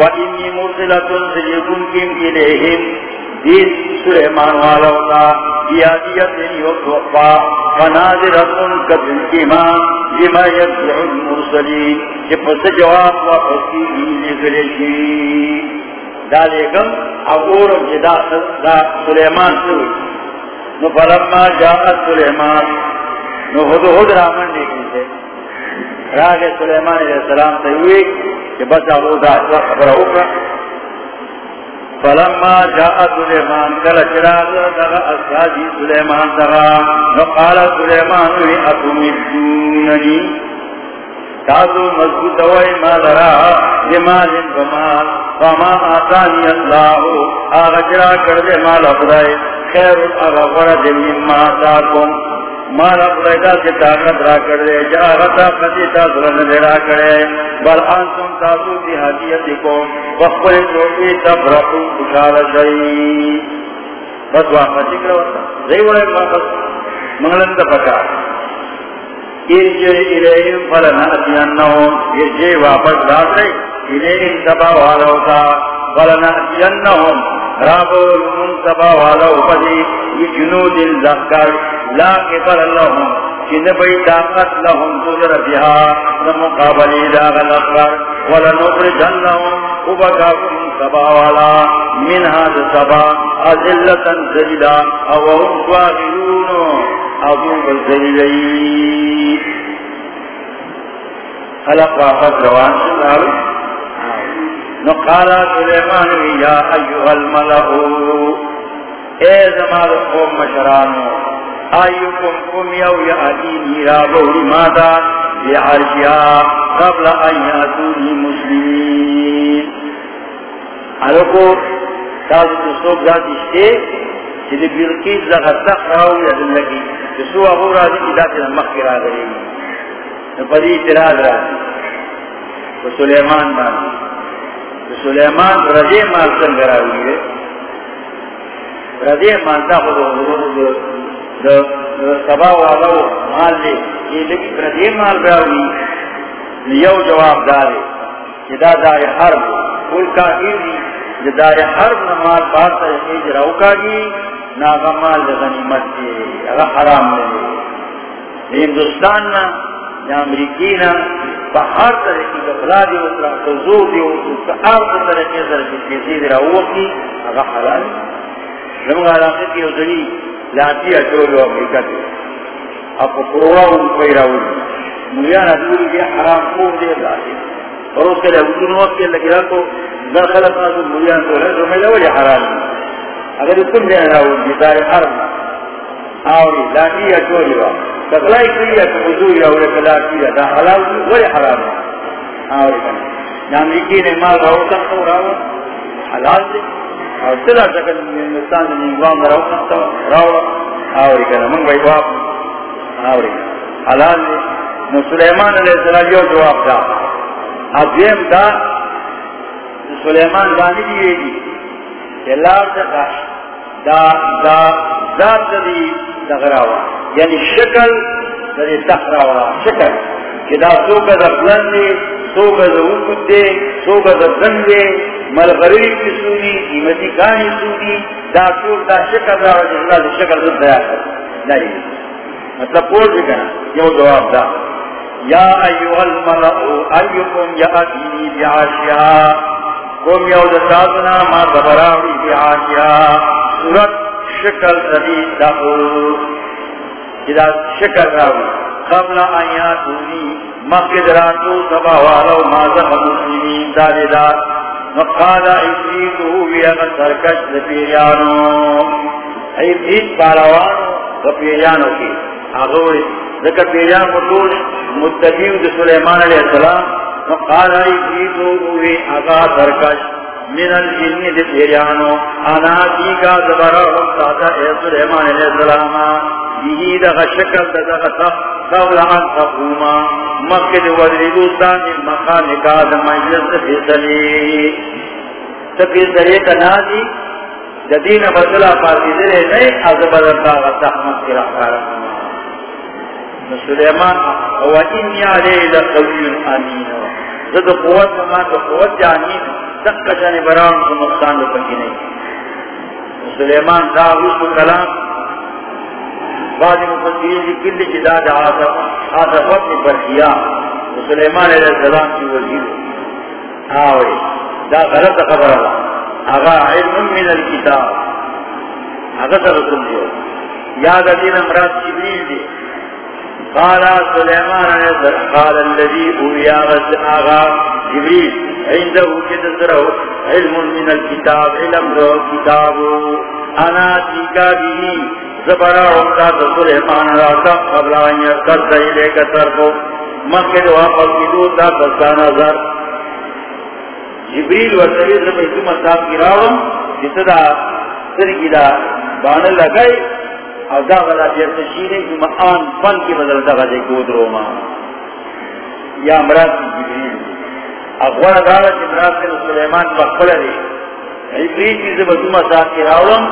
وَإِنِّي مُرْسِلَةٌ سَيِّكُمْ كِمْ إِلَيْهِمْ دِيس سُلَيْمَانُ وَعَلَوْنَا لما يدعو المرسلين جبس جواب واپس کی لیگلشی دالکم جدا دا سلیمان سوئی نو فلما جاءت سلیمان. نو حدو حد رامن دیکھیں سے راگ سلیمان علیہ السلام تیوئی کہ بس اگو دا خبر ہوگا فلما جاء سليمان كلا چراغ دغا اساجي سليمان دغا وقال سليمان وي اتمدونني تاسو مضبوط وای ما لرا جمال بمال فما آتانی اللہ، آغا چرا کردے مال خدای خیر اغفر دن مما آتاکم مال اپریدا سے طاقت را کر دے، جا غطا قدی تاثرن دے را کرے بل آنتم تاسو تی حدیتی کو وقبل چوکی تب رقو بشار جائی بس واقع ذکر ہوتا زی وڑے واپس منگلند پکا ارجع الیہم فلناتی انہم ارجع واپس رات رہی الیہم سبا والا ہوتا فلناتی انہم رابو المنصبا والا پدی جنود الزخر لا قبل لهم نبی طاقت لهم تجر بها نمقابلی داغ الاخر ولنخرجنهم سبا والا من هذا سبا، أذلة زلدا وهم صاغرون أبو الزليل خلق وافد روان سنالو نقال سلیمان یا ایوہ الملہو اے زمان قوم مشرانو، ایوکم کم یو یا عدینی را بوری مادا بعرشیا قبل ان مسلمین. علوکو تازو تصوب ذات اشتے چلی بلکیز لغت تخ راو یا دلگی جسو ابو راضی کی ذات نمخی را گئی نپدی اعتراض را سلیمان بانی سلیمان رضی مال سنگ راوی ہے۔ رضی مال تا خود سبا والا مال لے۔ یہ لیکن رضی مال راوی یو جواب دارے جدا دار حرب کل کا ایزی جدا حرب نمال بات طریقے جراؤ کا گی جی۔ ناغا مال غنیمت دے اگا حرام دے ہندوستان نا یا امریکی نا ہر طریقے کا بلا دی اترا تو زور دی اترا ہر طریقے سے کسی دی رہو کی اگر حلال لمگا علاقے کی اتری لاتی اچولو امریکہ دی اب قروا ان کوئی رہو ملیان ادوری دی حرام کون دی لاتی اور اس کے لیے اتن وقت کے لگی رہا تو در خلق نازو ملیان تو ہے جو میں لیے ولی حرام اگر اتن دی رہو جدار حرم آوری لاتی اچولو تقلائی کری ہے کہ حضور یا اوڑے کلا کی ہے دا حلال دی ولی حرام ہے آوری کنا نامریکی نے مال راو سکتا راو حلال دی. اور سلا سکن ہندوستان نے نظام راو سکتا راو آوری کنا من بھائی باپ آوری کنا حلال دی. نو سلیمان علیہ السلام جو جواب دا. ادویم دا، سلیمان بانی دیئے دی. کہ لار دا دا ذات دی دغراوا یعنی شکل دے تخراوا شکل. کہ دا سو دا پلن دے سو دا اوکت دے سو دا دن دے ملغری کی سونی، قیمتی کانی سونی، دا سو دا شکل دا جس دا شکل دا دیا کر نہیں مطلب پور بھی کنا یو جواب دا. یا ایوہ الملعو ایوکم یا اتینی بیعاشیا کم یو دا ساتنا ما دبراوی بیعاشیا صورت شکل ردی دخول جدا شکل راوی قبل آیاتونی مقید راتو سبا والو مازق مسلمین داردار وقال عفریتو بیاغ سرکش دپیریانو عفریت باروانو دپیریانو کی. اغوی ذکر پیجان مطول متقیو دی سلیمان علیہ السلام وقال عیفیتو اوی اغا ترکش من الجن دی پیجانو انا تیگا زبرارم ساتا اے سلیمان علیہ السلام یہی دغا شکل دغا تخ قبل ان تقوما مقد ودردوستان من مخانکا دمجلس فیصلی۔ تفیصلی کنازی جدین بدلا پارتی دلے نئے ازبر داغا تحمد کی رحکارا سلیمان و انی علی لقوی امین. زد قوت و ممان تو قوت جانین تک کشن بران کو نقصان لکن کی نہیں سلیمان دا رسو کلام بعد مفسرین کی کل جدا دا آدھا آدھا وقت پر کیا سلیمان علیہ السلام کی وزیر آوے دا غلط خبر اللہ اغا علم من الكتاب. اغا سرسل دیو یاد دین امراض جبریل دی. قال سليمان قال الذي أويا آغا جبريل، عنده كتزره علم من الكتاب، علم ذو الكتاب أنا تيكا به زبرا عمتا سليمان راتا قبل أن يرتد إليك طرفه مكد واقف بدود دا تستان نظر. جبريل وسويد ربه مصاب كراهم جتدا سرقی دا بانا لگئی او دا غلا دیر تشیرے جو آن فن کی بدل دا غدے کود رو یا مراد یعنی کی جبریل اخوان دارا چی مراد کی سلیمان بخبر دے. عبریل چیز بدو مساق کی راولم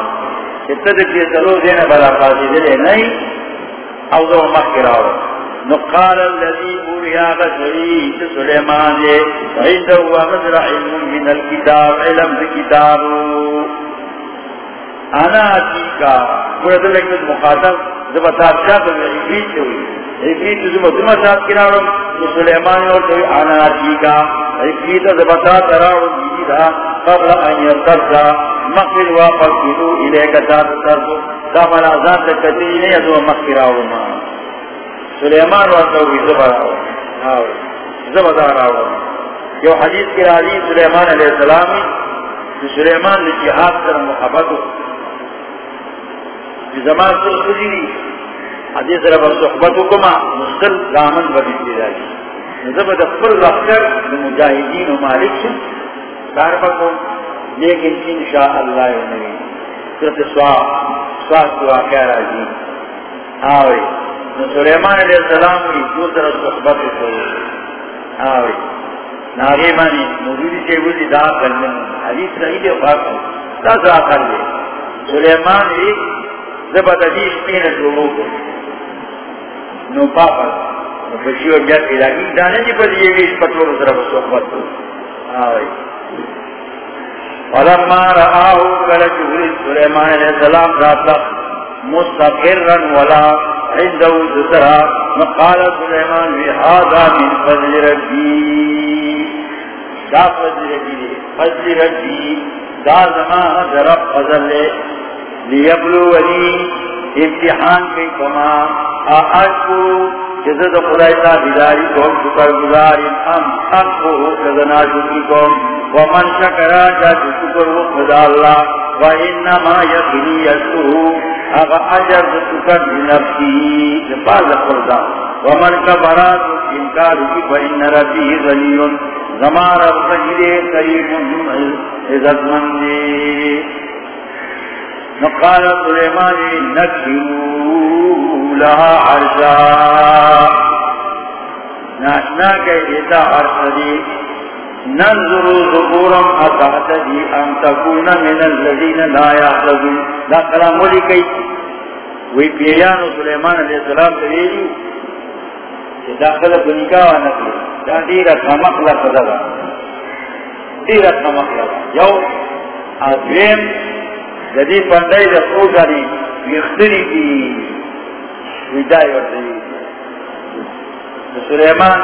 اتدک دی سلو دینا بلا قاضی دلے نہیں، او دو مخ کی راولم نقال الذي أوريا غزري سليمان عنده ومزرع علم من الكتاب، علم بكتابه انا کا، پورا دل ایک مخاطب جب اتاب شاہ تو میں عبید سے ہوئی۔ عبید تو جب اتما صاحب کنارم، تو سلیمان اور تو انا کا۔ عبید جب اتاب تراؤں جیدی دا۔ قبل ان یرتبتا مخیر واپس کیدو الے کا تاب ترسو کامل آزاد لکتی نہیں ادو مخیر آؤں ما سلیمان اور تو زبر آؤں زبردار آؤں جو حدیث کی راضی سلیمان علیہ السلام سلیمان نے جہاد کر محبت زمان سر خجیری حدیث رب صحبتو کما مستل دامن بدی کی جائی نظر دفر لخکر مجاہدین و مالک سن دار بکو، لیکن انشاءاللہ نبی صرف سواب سواب دعا کہہ رہا جی آوری سلیمان علیہ السلام کی دوسرا صحبت کو. آوری ناغی مانی، موجودی سے وزی دا کرنے حدیث صحیح دے خواہ دا سا کر لے سلیمان ایک زبا دا دیش جوڑو کو نو پاپا، نو پشیو جات الہی دانے جی پر یہ ویش پتور ذرا صحبت کو آوئی ولما رآہو کلچ ہوئی سلیمان علیہ السلام راتا مستقرن ولا عندو ذرا مقال سلیمان، وی آدھا من فضل ربی. دا فضل ربی فضل ربی، دا زمان ذرا فضل لے لیبلونی امتحان کی کما آشکو جزد خدای تا بیداری کم شکر گزاری ام اکو کذنا شکر کم ومن شکرا جا شکر و خدا اللہ و انما یقنی یسکو اگا اجر شکر بنفسی جباز خدا ومن کبرات انکار کی فإن ربی غنیون زمان رب غنیر قریب عزت مندی نقال سلیمان نکیو لها عرشا. ناشنا کے دیتا عرش دی ننظر ظهورم اتحت دی ان تکون من الذین لا یحتضون لا کلام ولی کئی وی پیان سلیمان علیہ السلام تریجو کہ داخل بنکا ونکلی دا دیرہ خمق لفظا دیرہ خمق لفظا یو ادویم جدی پندائی دا خوگانی ویختری کی ویدائی ورطی سلیمان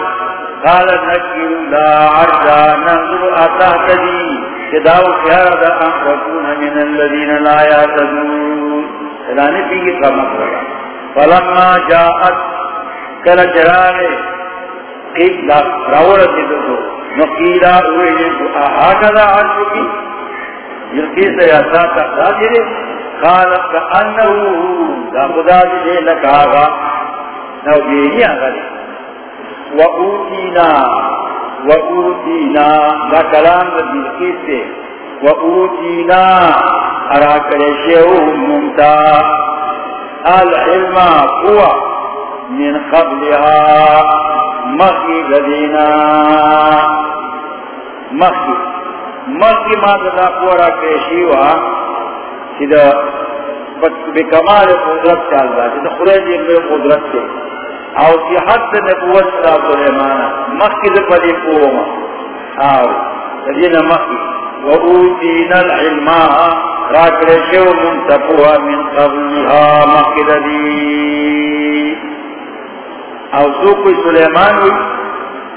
قال نکیو لا عرشا ننظر اتحت دی. جداو خیار دا ان رکون من الذین لا یاتدون سلانی پیگی قمت رہا فلما جاءت کل جراغ قیب لا راورتی دو نقیلا اوئے جنسو آہاکا دا عرشو کی یلکی سے ایسا تقدا خالق کا انہو دا خدا جلے لکاغا نو بینی آگا دی و اوتینا و اوتینا دا کلام دا بلقیس تے و اوتینا ارا کرشیو ممتا۔ العلم قوة من قبلها مخی لدینا۔ مخی۔ مخی ما دا قوة را کرشیو چیدہ بکمال قدرت کا اللہ جیسے خریج ایک بے قدرت کے او کی حد نبوت صدا سلیمانا مخی دے پدی قوما آو تدین مخی. وعودین العلماء راکر شو من تقوى من قبلها مخی دی. او سوک سلیمان وی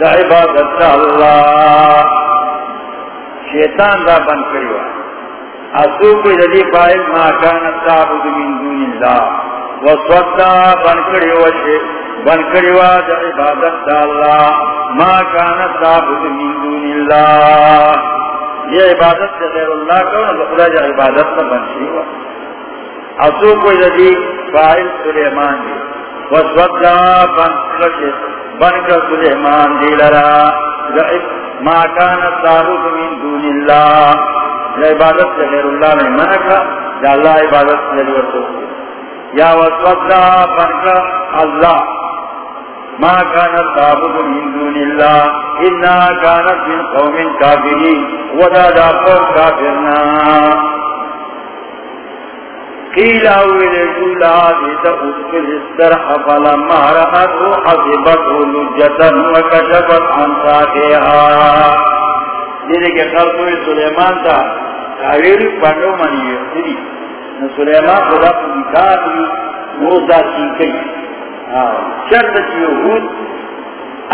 دا عبادت اللہ. شیطان دا بن کرے و اسوک جدی فائل ما كانت تعبد من دون الله وصدى بنکڑی وشی بنکڑی واد عبادت اللہ. ما كانت تعبد من دون الله یہ عبادت سے غیر اللہ کرو تو خدا جا عبادت نہ بنشی ہوا اسوک جدی فائل سلیمان دی. وصدى بنکڑی بنکڑ سلیمان دی لرا ما كانت تعبد من دون اللہ. الله عبادت سے غیر اللہ نے منع کا یا اللہ عبادت سے ضرورت یا وسوسا بنکا اللہ. ما كانت تعبد من دون الله إنا كانت من قوم كافرين ودا دا قوم كافرنا قيل أول رجول عادت أدخل السرح فلما رأته حسبته لجة وكشفت عن ساقها دیدے کہ خلقوی سلیمان تا تاویری پانڈو منی ویدی سلیمان خدا کو نکاہ دی موزا چینکی شرط چی یہود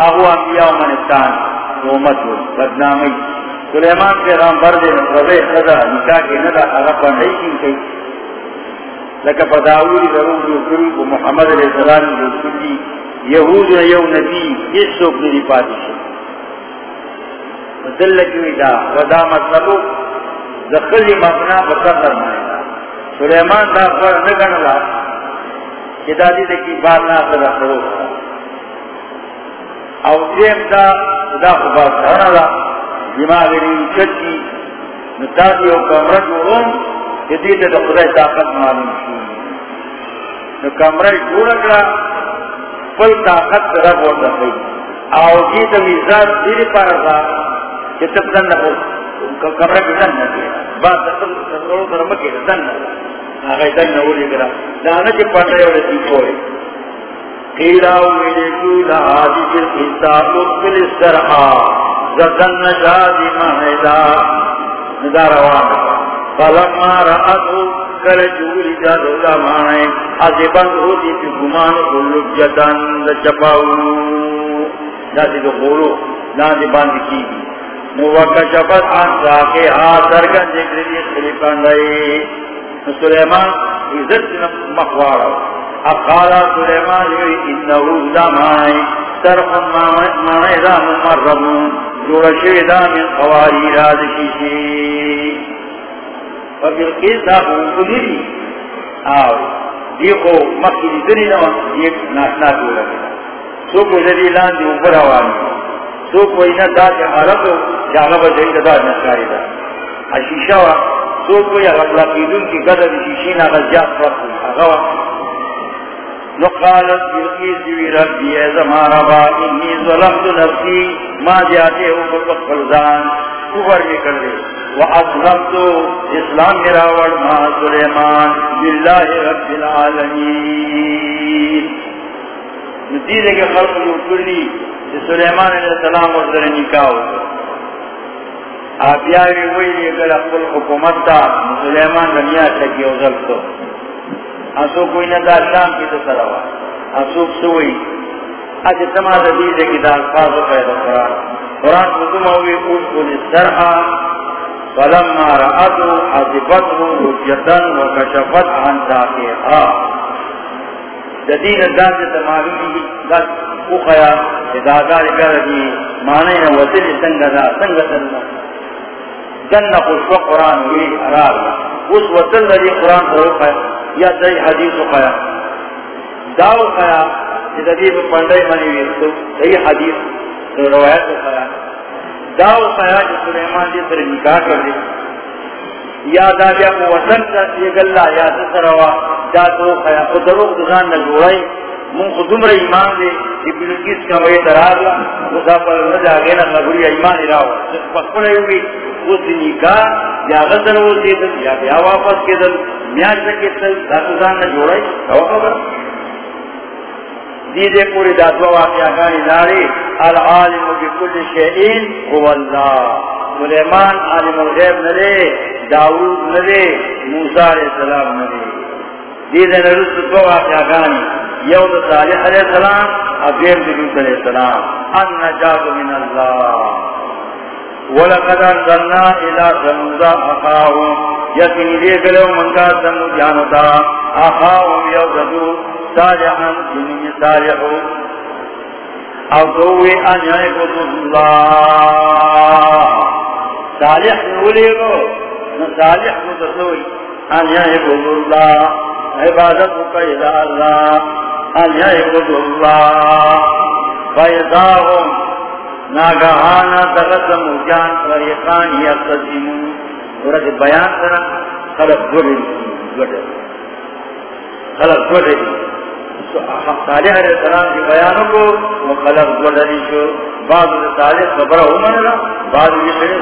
آہو انبیاء و منستان رومت ہو بدنامی۔ سلیمان پیغمبر دے رضی خدا نکاح کے ندا آغا پانڈی چینکی لکا پداوری ضرور جو کری محمد علیہ السلام جو کری یہود یو نبی اس سوک نری پاتی شکر دل کی دا ودا مطلب دخلی مبنا بقدر مانا سلیمان دا پر نگن لا کدا دی دکی بار نا صدا کرو او دیم دا دا خبار سانا لا دماغ ری چکی نتاکی او کمرد ورون جدید دا خدای طاقت معلوم شو. نو کمرد جوڑکڑا پل طاقت رب ورد خی او جید ویزاد دیری پارا کہ تب دن نہ ہو کمرہ کی دن نہ کیا بات تب سرور کر مکے دن نہ آگے دن نہ ہو ولی کرا دانا کے پڑھے اور دی کوئی قیلا ویلے کولا آدی جل حساب کل سرحا زدن نشادی محیدا نداروانا فلما رأتو کل جوری جادو زمانے آزی بند ہوتی پی گمان کلو جدن چپاو جاتی تو بولو نازی بند کی گی وکشفت عن ساقها درگن ذکر دی خلیفان دائی سلیمان عزت مخوارا. اقالا سلیمان یوی انہو دامائی سرخ مانے دا ممرمون جوڑشوی دا من قواری راز شیشی فبالقیس دا خوبنی آو دیکھو مکی دی نو دیکھ ناشنا جوڑا گیا سو کو جدیلان دی، اوپر آوانی سو کوئی نہ دا دا نشکاری دا۔ شیشہ وا سو کوئی کی قدر شیشی نا غزیات فرق نقالت بلقیس دیوی ربی اے زمان ربا انی ظلمت نفسی ما جاتے ہو بلقت فلزان کفر میں کر دے۔ وَأَسْلَمْتُ اسلام میرا ورما سلیمان باللہ رب العالمین۔ نتیجے کے خلق جو کلی سلیمان علیہ السلام اور در نکاح ہوتا آپ یاوی وی لی اگر اقبل حکومت تا سلیمان دنیا تکی اوزل تو۔ اسو کوئی ندا شام کی تو سروا اسو سوئی اج اچھا، تما دے کی دال خاص ہے قرآن۔ قرآن کو تم ہوئی اس کو سرحا۔ فلما رأتو حذفته حجتا وكشفت عن ذاتها جدید ذات تمامی ذات اخیا ادادار کر دی مانے نہ کردی معنی وزل سنگدا سنگدا جن خوش قرآن ہوئی حرار اس وزل لدی قرآن کو یا دی حدیث اخیا داو اخیا جدید پندائی منی ویستو دی حدیث روایت اخیا داو خیا جو سلیمان دی سر نکاح کر یا دا بیا کو وطن تا یہ گلہ یا سسروا دا دو خیا کو دروغ دزان نجوڑائی من خودم را ایمان دے کہ بلکیس کا وی ترار لا خدا پر نجا گینا خبری ایمان راو پکنے ہوئی اس نکاح، یا غزن ہو سیدن یا بیا واپس کے دل میاش رکے جی تل دا دزان نجوڑائی او خبر دیدے پوری دادوا واقعہ گانی داری العالم بکل شئین هو اللہ۔ سلیمان عالم الغیب ندے داود ندے موسیٰ علیہ السلام ندے دیدے نرس دو واقعہ گانی یود صالح علیہ السلام ابیر دلوت علیہ السلام۔ ان نجات من اللہ۔ ولقد انزلنا الى ثمود اخاهم یقین دے گلو منگا سمود جانتا اخاهم یوزدو صالحا جنی صالحو او دووی ان یعبد اللہ صالح نولی گو نصالح مدسوی ان یعبد اللہ عبادت قید اللہ ان یعبد اللہ فیضاهم ناگہانا تغسم جان فریقان یا یقتسمون ورد بیان سنا خلق گوڑی گوڑی خلق گوڑی صالح علیہ السلام کی بیانوں کو وہ خلق گوڑی شو۔ بعض صالح خبر ہو منلا بعض یہ خیلی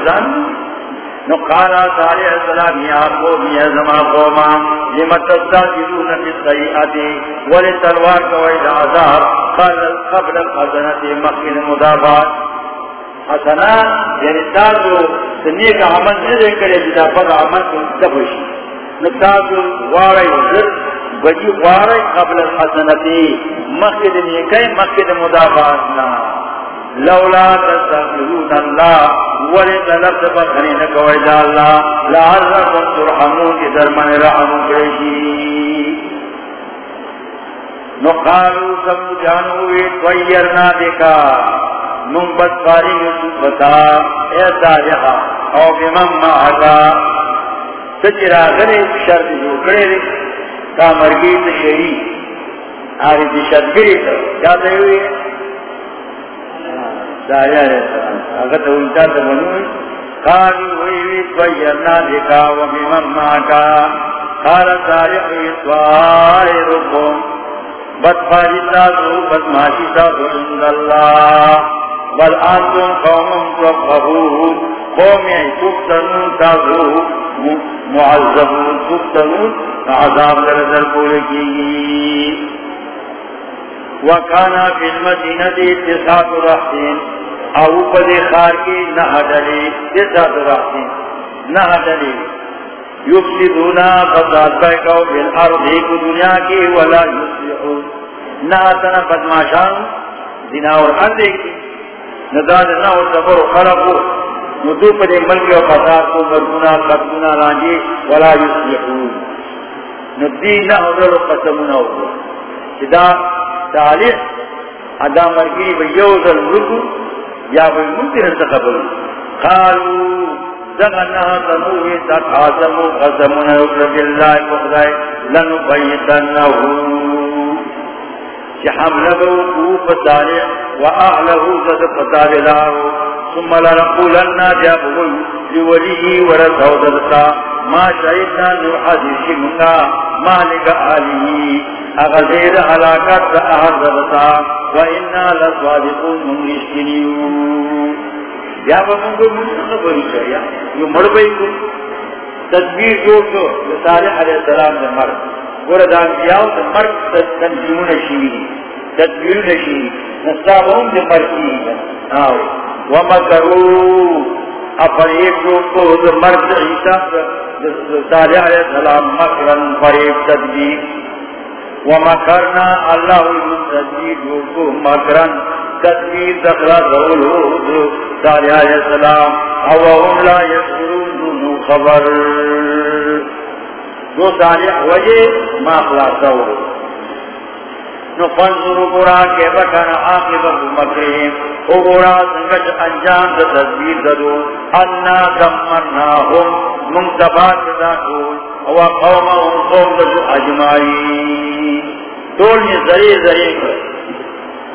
نو قالا صالح السلام یا قوم یا زمان قوما لما مطلب تستاجدون في السيئات ولتلوار قوائد عذاب، قبل الحسنة مخل مدابات حسنا یعنی تاسو سنیک عمل نہ کرے جدا پر عمل کو دبوشی نو تاسو وارای وزر بجی وارای قبل الحسنتی مخد نیکای مخد مدافعاتنا لولا تستغفرون اللہ ولی طلب بخری نکوئی دا اللہ لعلکم ترحمون کی درمان رحمون کرشی نو قالو سب جانوی تویرنا دیکھا من بدفاری بتا، اے صالحا او بمن معاکا سچرا غلی شرط جو کرے دی. تا مرگی تا شہی آری دی شرط گری تا کیا دے ہوئی؟ دایا ہے اگر تو انتا تا بنوئی قالو ہوئی وی تویرنا دیکھا و بمن معاکا قال صالحی توائرکم بدفاری تازو بدماشی تازو عند اللہ. بل آنتم قوم تفقهون قوم یعنی تفتنون تازو معذبون تفتنون عذاب لرزل بولکی وکانا فی المدینہ دی اتساط رحسین او پدی خار کی نہ نحدلی اتساط رحسین نہ نحدلی یفسدونا فساد بیکو فی بالارض ایک دنیا کی ولا یسلحون نحتنا بدماشان دیناور اندے کی. نداد نہ ہو. صبر خلقو ندو پر ملک و فساد کو مرگنا خطنا رانجی ولا یسلحون ندی نہ ہو در قسمنا ہو. جدا تعلیق ادا مرگی بیو ذل ملکو یا بی ملکی رسا قبل قالو زغنا تنوی تقاسمو قسمنا اکرد اللہ مقدائی لنبیتنہو کہ حملہ بوقوف صالح وآلہو زد فصالحاو ثم لنقولنا جابه لولیه ورسو دلتا ما شاہدنا نحدیش منگا مالک آلیه اغزیر حلاکت اہر دلتا وإنا لصادقون من رشکنیو یا با منگو منگو یو مر بئی تدبیر جو صالح علیہ السلام مرد بیاو مرد تنظیمون تدبیر نستابون دی مرکی. آو. ومکرو. افریب جو دی مرد عیسیٰ صالح علیہ السلام مکرن فریب تدبیر ومکرنا اللہ تدبیر مکرن تدبیر دخلا ضرور صالح علیہ السلام. او هم لا يشعرون خبر. جو صالح وجہ ما خلاصا ہو. نفنظر قرآ کے بکن آقبت مکرہم. او قرآ سنگت انجام دا تذبیر ددو انا دمناہم منتبات دا و قومہم قوم دجو اجمعین. طول یہ ذریع ذریع کر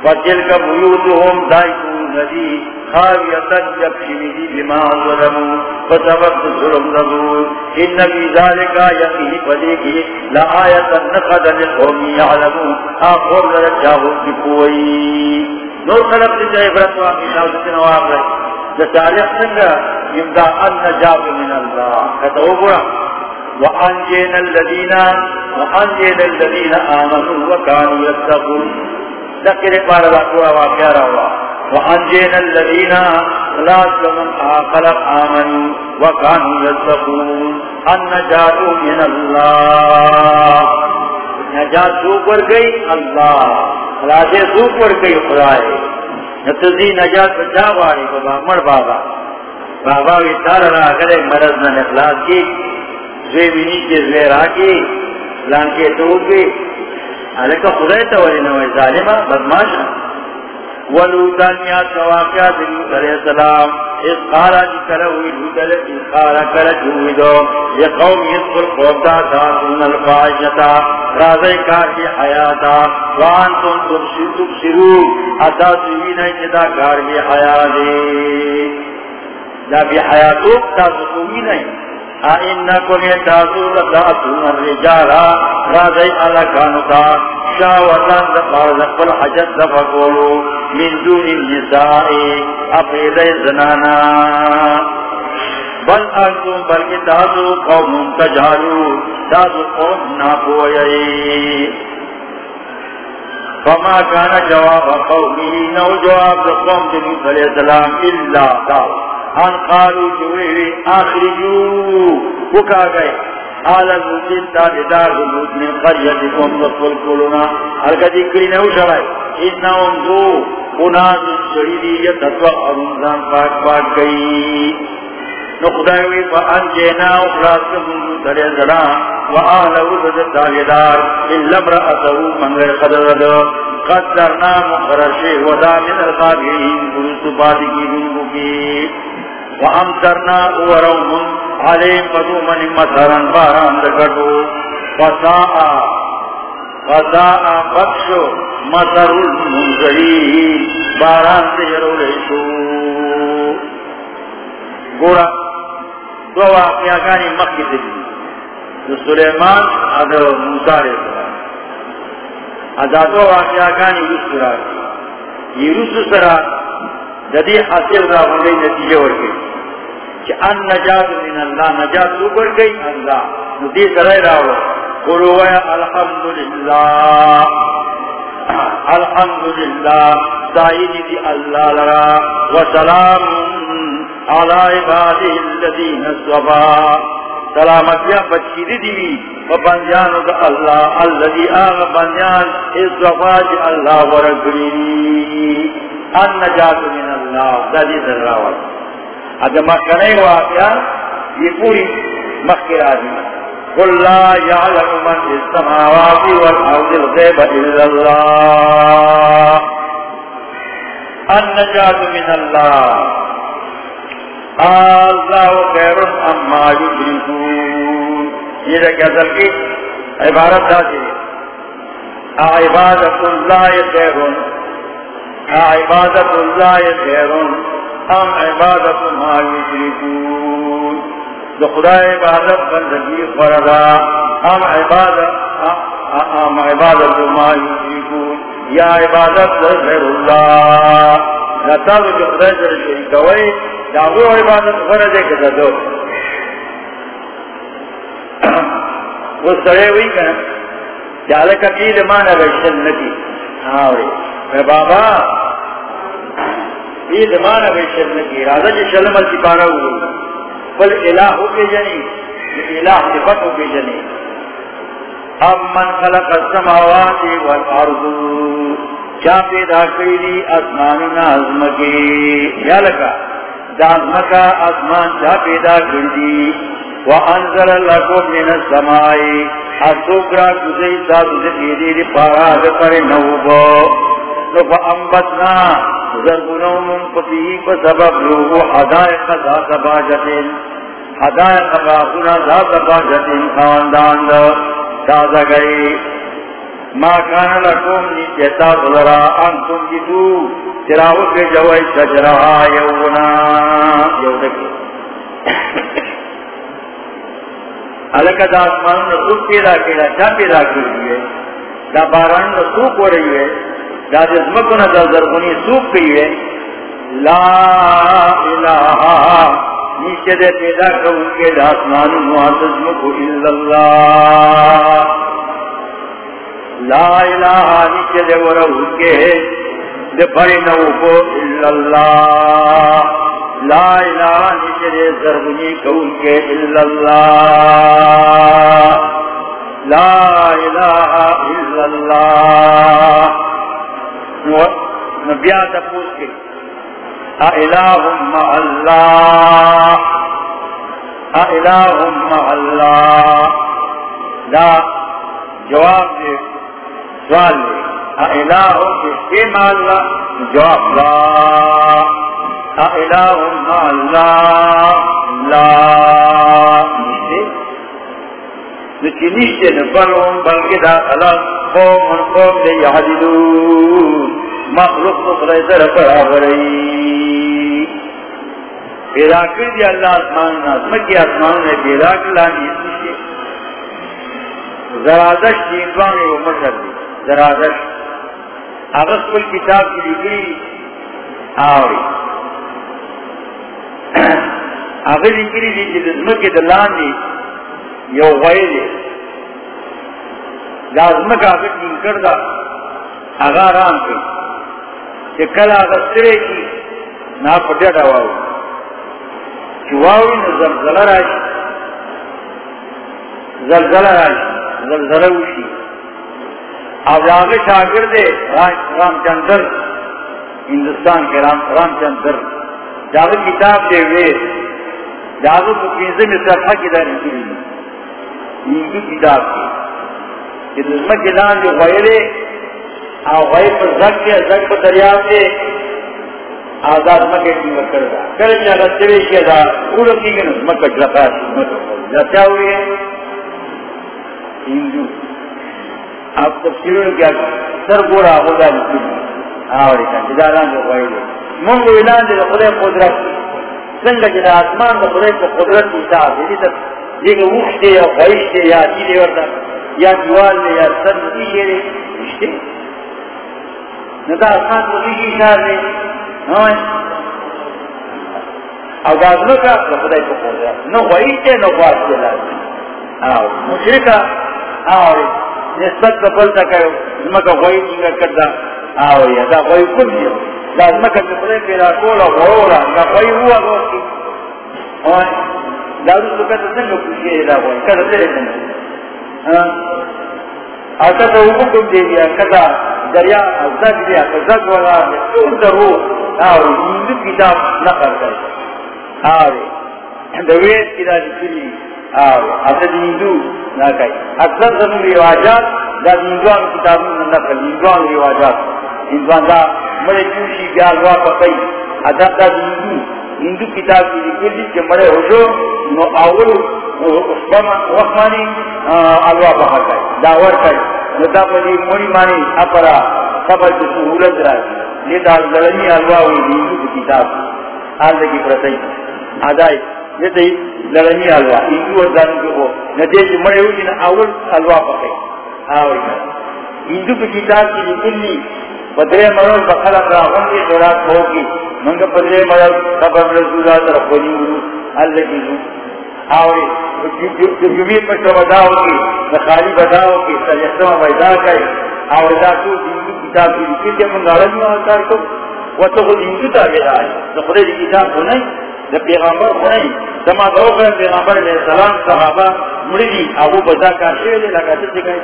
فتلک بیوتہم دائیتو ندی خاویتن جب شمیدی بما ظلمو فسبت ظلم نظور ان نبی ذالکا یقینی پدیکی لآیتا نقدن قومی یعلمو آخور لرچاہو کی کوئی نور خلق دی جائے برتوا کی نوزت نواب رہی جسالک سنگا یمدہ ان نجاب من اللہ کہتا ہو برا وأنجينا الذين وأنجينا الذين آمنوا وكانوا يتقون. ذكر قال الله واقع روا وأنجينا الذين لا من خلق آمنوا وكانوا يتقون. النجاة من الله. نجات سوپر گئی اللہ. خلاصے سوپر گئی خدای نتزی نجات بچا باری بابا، مر بابا. بابا وی تار را کرے مرض نہ اخلاص کی. زوی کے زوی راکی لانکے توبی علیکہ خدای تولی نوی ظالمہ بدماشا ولوتان یاد نواقعہ دلیوت علیہ السلام اس قارا جی کلوی قارا دو یہ قوم کار کی حیاتا اتا سوی نہیں جدا کار کی حیاتی جا حیاتو نہیں اینکم یتاسو لتاتون الرجالا رازی علکانتا شاوتان دفار دفل حجت دفقولو من دون النسائی اپید زنانا بل انتم بلکی تاسو قوم تجارو تاسو قوم ناپوئی فما كان جواب قومه نو جواب قوم جنوب علیہ السلام الا تاسو ان قالوا جویری آخری جو. بکا گئے. آلا زوجین تابدار زوج من قریتکم وصول کلنا حلقہ دیکری نہو شرائے انہم دو اناز شریدی یتتوق ارمزان پاک پاک گئی. نقدائیوی فا انجینا اخلاص کے منجو تلے زلان و آلہو بزد تابدار اللہ برأتہو منگر قدرد قدرنا مقرشی ودا من الخابرین برسو بادی کی دنگو کی. وامترنا اوروهم عليهم قدوما مطرا باران دکتو فساء فساء بخشو مطر المنزلين. باران تجرو لیشو گورا دو واقعہ کانی مکی دلی دو سلیمان ادھر موسیٰ علیہ السلام. ادھا دو واقعہ کانی رسو را. یہ رسو سرا جدی حاصل را ہونے نتیجے ورگئی کہ ان نجات من اللہ، نجات اوپر گئی اللہ۔ ندی کرے راو قلو الحمدللہ۔ الحمدللہ۔ سائد دی اللہ لرا۔ وسلام علی عباده الذین صبا سلامتیا بچی دی دی وبندیان دا اللہ۔ الذی آغ بندیان اصفا جی اللہ ورگلی ان نجات من اللہ دا دی در راوت اگر مکنے واقعا یہ پوری مخیر آدمی قل لا يعلم من في السماوات والأرض الغيب إلا الله. النجاة من الله. الله خير أما يشركون یہ کہتا کہ عبارت داتی عبادت اللہ خیر عبادت اللہ خیر ام عبادت ما یشرکون. دو خدا عبادت بندگی فردا ام عبادت ام عبادت ما یشرکون. یا عبادت غیر اللہ نتاو جو خدا جر شرکوئی داغو عبادت فرد کتا دو. وہ سڑے ہوئی کنا جالکا قید مانا بشن نکی آوری ہاں بابا یہ زمانہ بے شرم کی راجا جی شرم کی پارا ہوئی۔ پل الہ ہو کے جنی، الہ صفت ہو کے جنی۔ اب من خلق السماوات والارض چا پیدا کری اسماننا عظمکی یا لکا دا عظمکا اسمان چا پیدا کری وانزل لکم من السمائی اسوکرا کزی ساتو زفیدی دی پارا دپر نوبو نفا انبتنا زرگنو من پتیی پسبب لوگو حدائق ذات باجتن، حدائق باقنا ذات باجتن، خاندان دا تازہ گئی ما کان لکم نیچتا بلرا، انتم جدو چراغو کے جوائی شجرہ یونا۔ یو دکی۔ علکہ دا آسمان نسوک پیدا کیلا، چا پیدا کری ہے؟ دا باران نسوک ہو رہی ہے۔ دا جزمکو نظر ذرگونی سوک پی ہے لا الہ نیچے دے پیدا کروں کے دا آسمان نوازز مکو اللہ. لا الہ نیچے دے ورہو کے دے پڑی نو کو اللہ. لا الہ نیچے دے ضربنی کون کے اللہ. لا الہ الا اللہ. نبیات پوچھ کے مع اللہ مع اللہ دا جواب دے سوال دے۔ کے مع اللہ جواب لا۔ مع اللہ لا۔ نیچے نیچے نبلون بلکہ دا خلق قوم قوم دے یحددون مخلوق مخلص در برابری پیدا کر دی اللہ آسمان ناسمکی آسمان نے پیدا کر لانی اسمشی زرادش دیندوان و مشر دی. زرادش اغس کل کتاب کی لکلی آوری. اغس لکلی دی جی دزمکی دلان دی. یو غوی دی لازمک اغس دین کردا اغاران کر کہ کل کلا غسرے کی نا پٹیا ڈواو چواوی نا زلزلہ راشی زلزلہ راشی زلزلہ وشی اب آگے شاگرد رام چندر ہندوستان کے رام رام چندر جاگ کتاب دے ہوئے جاگ کو کیسے میں صفحہ کی داری کی ہندو کتاب کی۔ کہ دشمن کے جو غیرے او غیر پر زک کے زک پر دریاو کے آزاد مکہ کی مکر دا کل چاہ دا سوے دا پورا کی گنا مکہ جلقا شی مکہ جلقا ہوئی ہے؟ ہندو۔ آپ تفسیروں کیا سر گورا خدا مسلم۔ آوری کن جداران جو غیر ہے منگو اعلان دے خدای قدرت۔ سنگا جدا آسمان دا خدای قدرت کی صاحب ہے دیتا دیکھ اوشتے یا خواہشتے یا چیلے ورطا یا دیوال لے یا سر نتیشے لے اوشتے ندا آسان کو دیگی اشار لے ہاں۔ او دا ازمکا خدای کو خدا نو غویتے نو خواست کے لازم آو مشرکا آو، نسبت کبل کرو۔ ازمکا غویت انگا کردا آو، یا دا غوی کل دیو دا ازمکا خدای پیدا کولا غورا دا غوی ہوا گوشتی دا روز کتا سنگا پوشی دا غوی کتا تیرے سنگا آتا تو حکم دے دیا کتا دریا زد دیا زد والا تو درو اور ہندو کتاب نقل کر اور دویت کتاب کلی اور اصل ہندو نہ کہی اکثر زمین رواجات، دا ہندوان کتاب نقل، ہندوان رواجات۔ ہندوان دا مرے چوشی بیالوا پکی ادب دا ہندو ہندو کتاب کی لکلی کہ مرے ہوشو نو اول وقمانی الوا بہت ہے داور کا نتا پدی موری مانی اپرا خبر کی سہولت راجی یہ دال لڑنی الوا ہوئی ہندو کی کتاب۔ آل کی پرتائی۔ آدائی یہ تی لڑنی الوا ہندو اور دانو کے وہ نتے جی مرے ہوئی نا اول الوا پکے آوری ہندو کی کتاب کی لکلی بدرے مرل بخلا راہن کے دورات ہوگی منگا بدرے مرل خبر رسول اللہ طرف بنی گرو اللہ کی زو. آوری جمعی پر تو بداو کی نخالی بداو کی سجستم ویدا کئی آوری دا تو دینگی کتاب کی لکھی تے من گارن میں آکار کو وہ تو خود ہندو تا گیا ہے تو خود دی کتاب کو نہیں پیغمبر نہیں سما دو کر پیغمبر علیہ السلام صحابہ مڑی دی ابو بدا کا شیر لگا تے گئے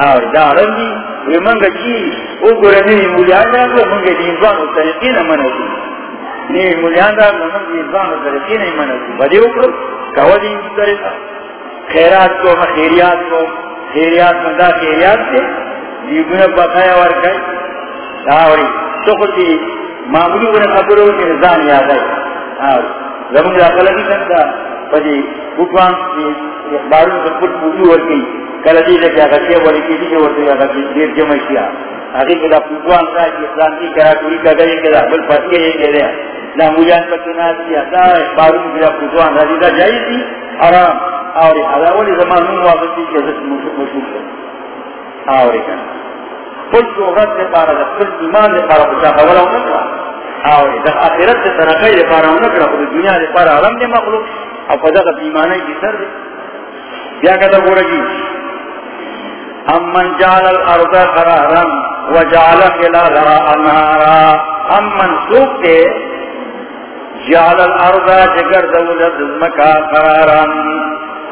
اور دارن دی وی منگا جی او گرنی مولیان دا کو منگا دی انسان و طریقین منو دی. نی مولیان دا کو منگا دی انسان و طریقین منو دی. بدی اکرو کوا دی انسان طریقہ. خیرات کو خیریات کو، خیریات من دا خیریات سے دیگونا بقایا ورکائی داوری تو خود دی معمولی ورن خبرو کی نظام یاد آئی. زمین راکل کی سنتا، پدی بکوان کی اخباروں سے کل پوزی ورکی. کل دی لکی آگا چے ولی کی دی ورکی آگا چے دیر جمع کیا آگی کلا بکوان سا کی اسلام کی کرا کوئی کا گئی کلا بل پس کے یہ کہہ رہا نا مولیان پر کنات کیا دا اخباروں کی بکوان رضی دا جائی تھی حرام. آوری حضا ولی زمان نون واقع کی حضرت مشہور کر آوری کنا کل شہرت نے پارا دا کل ایمان نے پارا کچھا خبرہ ہونا کلا آوری دا آخرت سے ترقی دے پارا انکرا خود دنیا دے پارا علم دے مخلوق. او فضا دا بیمانی کی سر دے کیا کہتا گو رجی ام من جعل الارض قرارا و جعل خلالها انہارا۔ ام من سوک دے جعل الارض جگر دولت مکا قرارا۔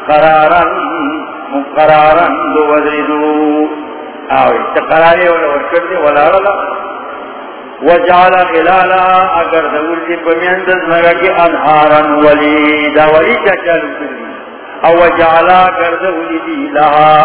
قرارا، مقرارا دو وزردو آوری تقرارے والا ورکر دے والا رلا وجعل خلالا اگر دور دی پمیند زمگا کی انہارا ولی دا ولی کیا چالو کردی۔ او وجعل اگر دور دی لها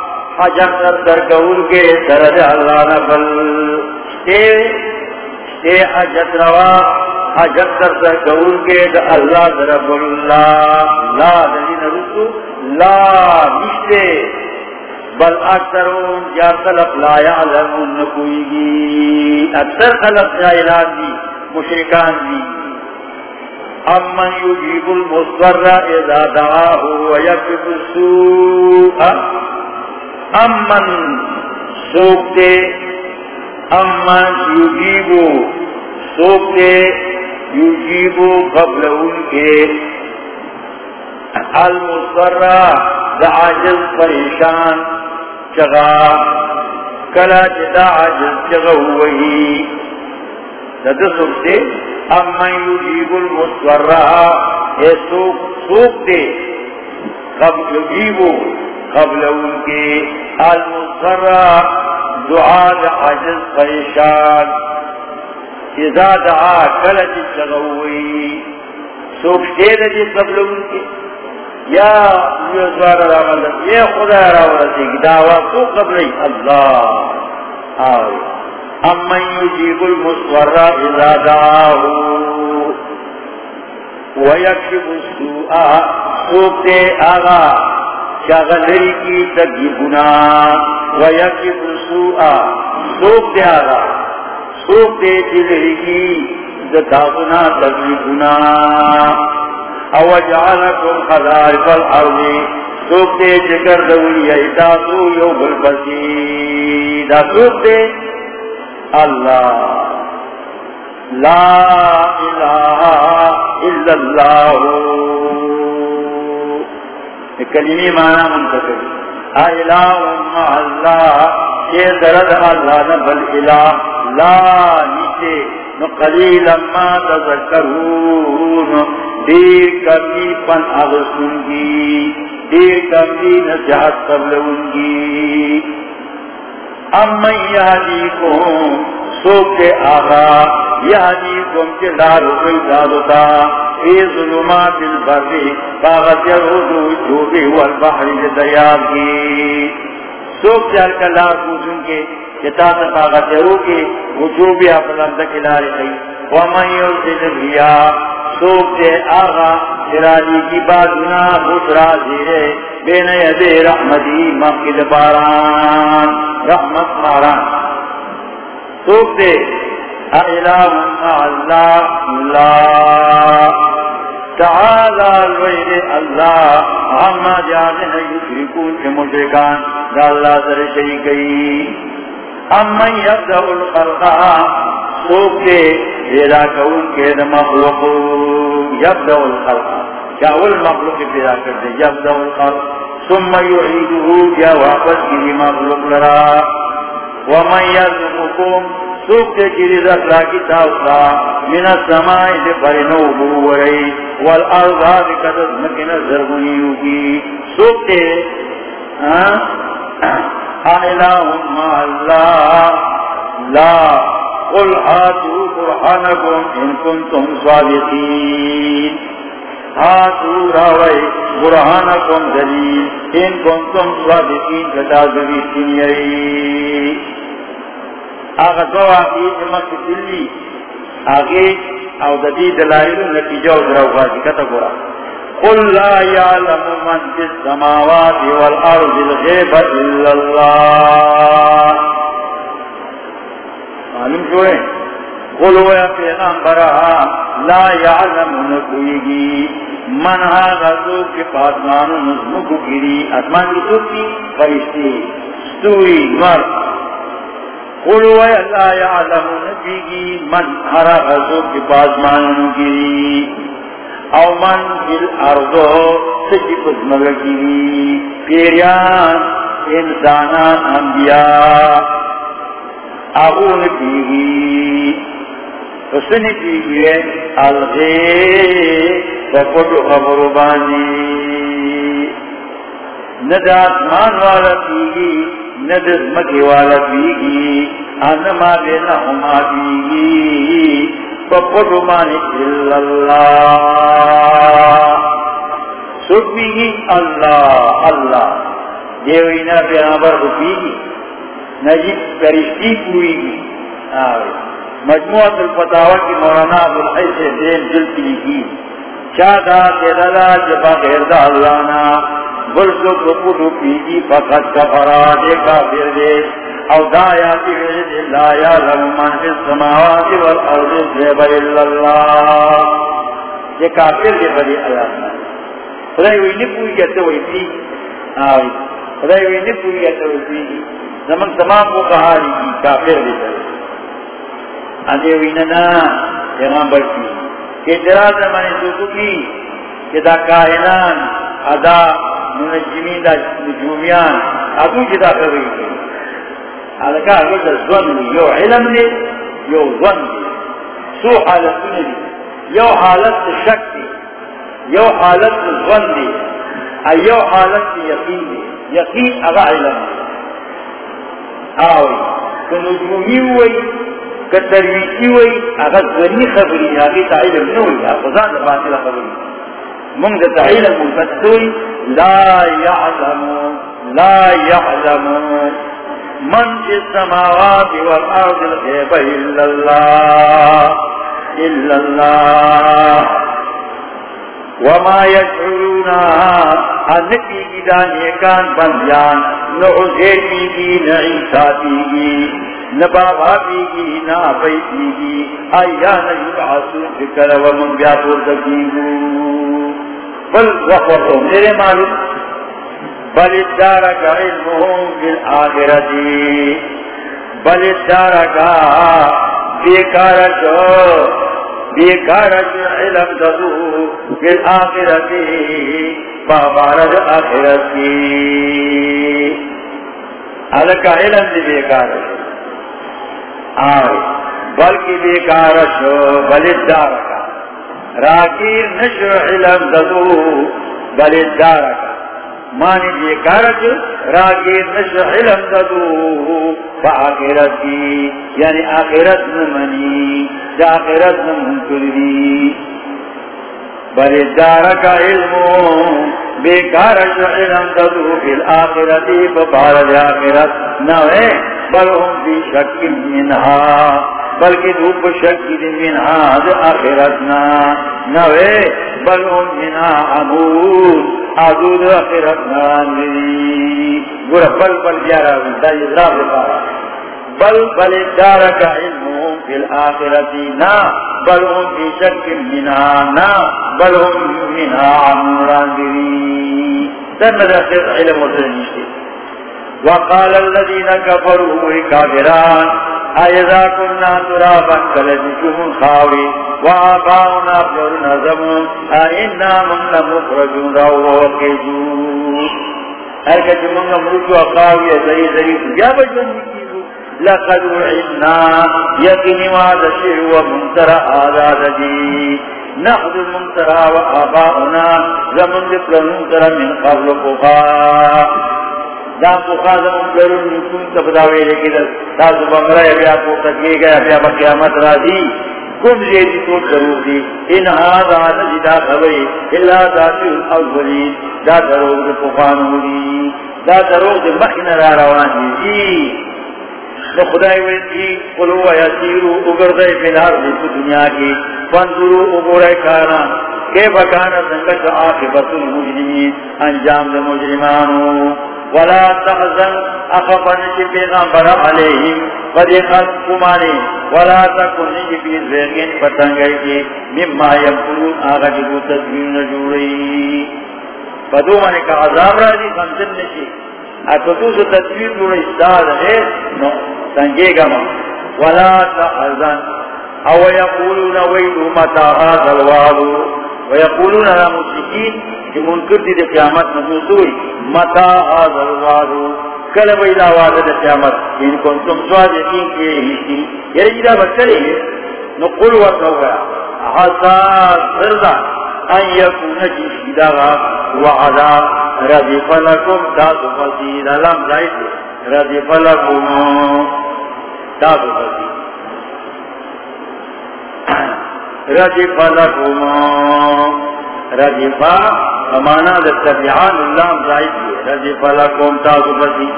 حجت در قول کے سرد اللہ نبل اشتے حجت روا حجت در در قول کے دا اللہ درب اللہ۔ لا دلین رسو لا نشتے۔ بل اکثر یا خلق لا یعلمون کوئی گی۔ اکثر خلق جائلان دی مشرکان دی امن یجیب المصور اذا دعاہو ویکب السوء۔ امن سوک دے امن یجیبو سوک دے یجیبو قبل ان کے المصور دا عاجز پریشان چغا کلا چدا عجز چغا ہوئی دا دا سوک دے امن یجیب المصورا اے سوک سوک دے، قبل یجیبو قبل ان کے المصورا دعا عجز پریشان اذا دعا کلا چغا ہوئی سوک جی قبل ان کے۔ یا یہ زوار راول یہ خدا راول سی دعوا تو قبل اللہ۔ آو امن یجیب المصور اذا دعاہو۔ ویکشف السوء سوکتے آغا۔ شاغلری کی تگی گناہ؟ ویکشف السوء سوکتے آغا سوکتے چلری کی دتاغنا تگی گناہ۔ او جعلکم خلائف الارض سوکتے چکر دولی ایتاسو یو بالبسی دا سوکتے اللہ۔ لا الہ الا اللہ۔ کلمی معنی منتقل الہ مع اللہ، یہ درد اللہ نبل الہ لا، نیچے۔ نو قلیلا ما تذکرون، دیر کمی پن اغسن گی، دیر کمی نجات قبلون گی۔ امی یعنی کم سوک آغا یعنی کم کے دارو کئی دادتا فی ظلمات البری باغت یرودو جوبی والبحر دریاب کی سوک جال کا لار پوچھن کے چتا طاقت رو کے وجوبی اپلند کلارے گئی۔ ومن یرسل الرياح سوک دے آغا جرالی کی بازنا بسرا زیرے بین یدے رحمتی مقید باران، رحمت ماران۔ سوک دے الہ اللہ اللہ تعالی الویر اللہ عما جانن یشرکون کے مشرکان دا اللہ سر شریکی امن یبدع الخلقہ سوکتے پیدا کون کے دا مخلوق یبدع الخلقہ کیا اول مخلوق پیدا کرتے یبدع الخلق ثم یعیدہو کیا واپس کی مخلوق لرا ومن یرزقکم سوکتے چیری رکھ راکی تاوسا من السمائی دے پرنو بورئی والارض آدھ قدر مکن زرگنیو کی سوکتے آئلہم اللہ، لا قل آتو برحانکم ان کنتم صادقین۔ آتو راوئی برحانکم دلیل، ان کنتم صادقین کتا زبیت کنیئی آغا دو آگی جمعت دلی آگی او ددی دلائل نتیجہ و دراو غازی کتا گورا. قل لا یعلم من فی السماوات والارض الغیب الا اللہ. معلوم جو ہے قل ویا پیغمبرہ لا یعلم نکویگی. من آغا دو کے پاسمانو نظمکو گری اتمان کی تو کی؟ فرشتی. ستوری مرد. قلوا اللہ یعلم نبیگی من ہرا غزو کی پاس ماننو او من جل ارضو سجی پس مگی پیریان، انسانان، انبیاء اغو نبیگی حسن پیگی الغیب فکتو خبرو بانی۔ ندات مان والا پیگی ندز مکی والا بیگی انما بینا ہما بیگی، فقر مانی اللہ۔ سب بیگی، اللہ اللہ۔ دیوینا پیغمبر کو بیگی، نجیب پرشتی پوئی گی مجموعت الفتاوہ کی مولانا ابوالحیث دین جلتی لکی چاہتا کہ دلا جبا غیر دا اللہ نا۔ پیجی فقط کفرا دے کافر دے او لا یا من فی السماوات والارض اللہ۔ کافر دے خدای وی کہتے ہوئی خدای وی کہتے ہوئی زمان تمام کو کافر دے آدھے وی ننا بلکی کہ سوکو کی۔ کہ دا کائنان ادا منجمین دا نجومیان. ابو جدا کروی کے حالکہ اگر دا زون دی. یو علم دی، یو زون دی. سو حالت دی. یو حالت شک دی. یو حالت زون دی. ایو حالت یقین دی. یقین اگا علم دی. آوی کہ نجومی ہوئی کہ ترویسی ہوئی اگر زنی خبری آگی تا علم نوئی آفزان دا باطل خبری. منگ دا علم مفتوئی لا يعلم لا يعلم من في السماوات والأرض الغيب إلا الله إلا الله. وما يشعرون أنكي إداني كان بنديان نعزير بيجي نعيسى بيجي بل وقت میرے معلوم، بل ادار کا علم بل آخرتی بل ادار کا بیکار بیکار علم ددو بل آخرتی بابارد آخرتی الکا علم دی بیکار آئے بلکہ بیکار شو کا۔ راکیر نشو علم ددو بلدار کا۔ مانی جی کارک راکیر نشو علم ددو فآخرت کی یعنی آخرت نمانی جا آخرت نمونکلی بلی دارکا علمو بیکارش علم ددو فی الاخرتی آخرت. نوے بل هم فی بلکہ دھوپ شکی دن من آد آخرتنا نوے بل ان من آمود آدود آخرتنا نری گورا بل بل جارا، دا یدراب بل بل دارک علمهم فی الآخرتی نا، بل هم في شك منها نا، بل هم منها عمران دي تنمد أخير علم وزنشتي وقال الذين كفروا كافران أئذا كنا ترابا كلجكم خاوي وآباؤنا أفضل نظم أئنا من مخرجون رو وقجون هل كجمون مرجو خاوي زي زي جاب جنكي لقد وعدنا يقين وعد الشيء ومنترى آذاد دي نحن المنترى وآباؤنا زمن ذكر المنترى من قبل قفا دا قفا زمن ذكر المنترى تبداوی لکی در تازو بمرا یا بیا کو تکیے گیا بیا با قیامت را دی کم زیدی تو ضرور دی ان هذا نجدا خبری الا ذاتی الاولین دا دروگ دی قفانو دی دا دروگ دی مخین را روان دی نو خدای ویسی قلو و یسیرو اگردائی فی الارض تو دنیا کی، فانظرو اگردائی کانا کہ بکانا سنگت آخبت المجرمین، انجام دے مجرمانو. ولا تحزن اخفن چی پیغمبر علیہم فدیقت کمانی ولا تکن چی پی زیغین پتنگئی کی، مما یمکرون آغا جبو تدبیر نجوری. فدو منی کا عذاب را دی سمجن نشی. اتو تو تصویر جوڑ استاد ہے، نو، سنجے گا ما ولا تحزن۔ او یقولون ویلو متا هذا الوعد؟ ويقولون على مشركين کہ منکر دی قیامت نزوئی متا هذا الوعد؟ کل ویلا وعد دی قیامت۔ ان کنتم صادقین کی ہی یعنی جدا بچلے نو قل وتوبا حساس رضا ان يكون جشدا وعدا. رضی فلکم تاسو فسی لم زائد رضی فلکم تاسو فسی رضی فلکم رضی فا امانا لتبعان اللہ زائد رضی فلکم تاسو فسی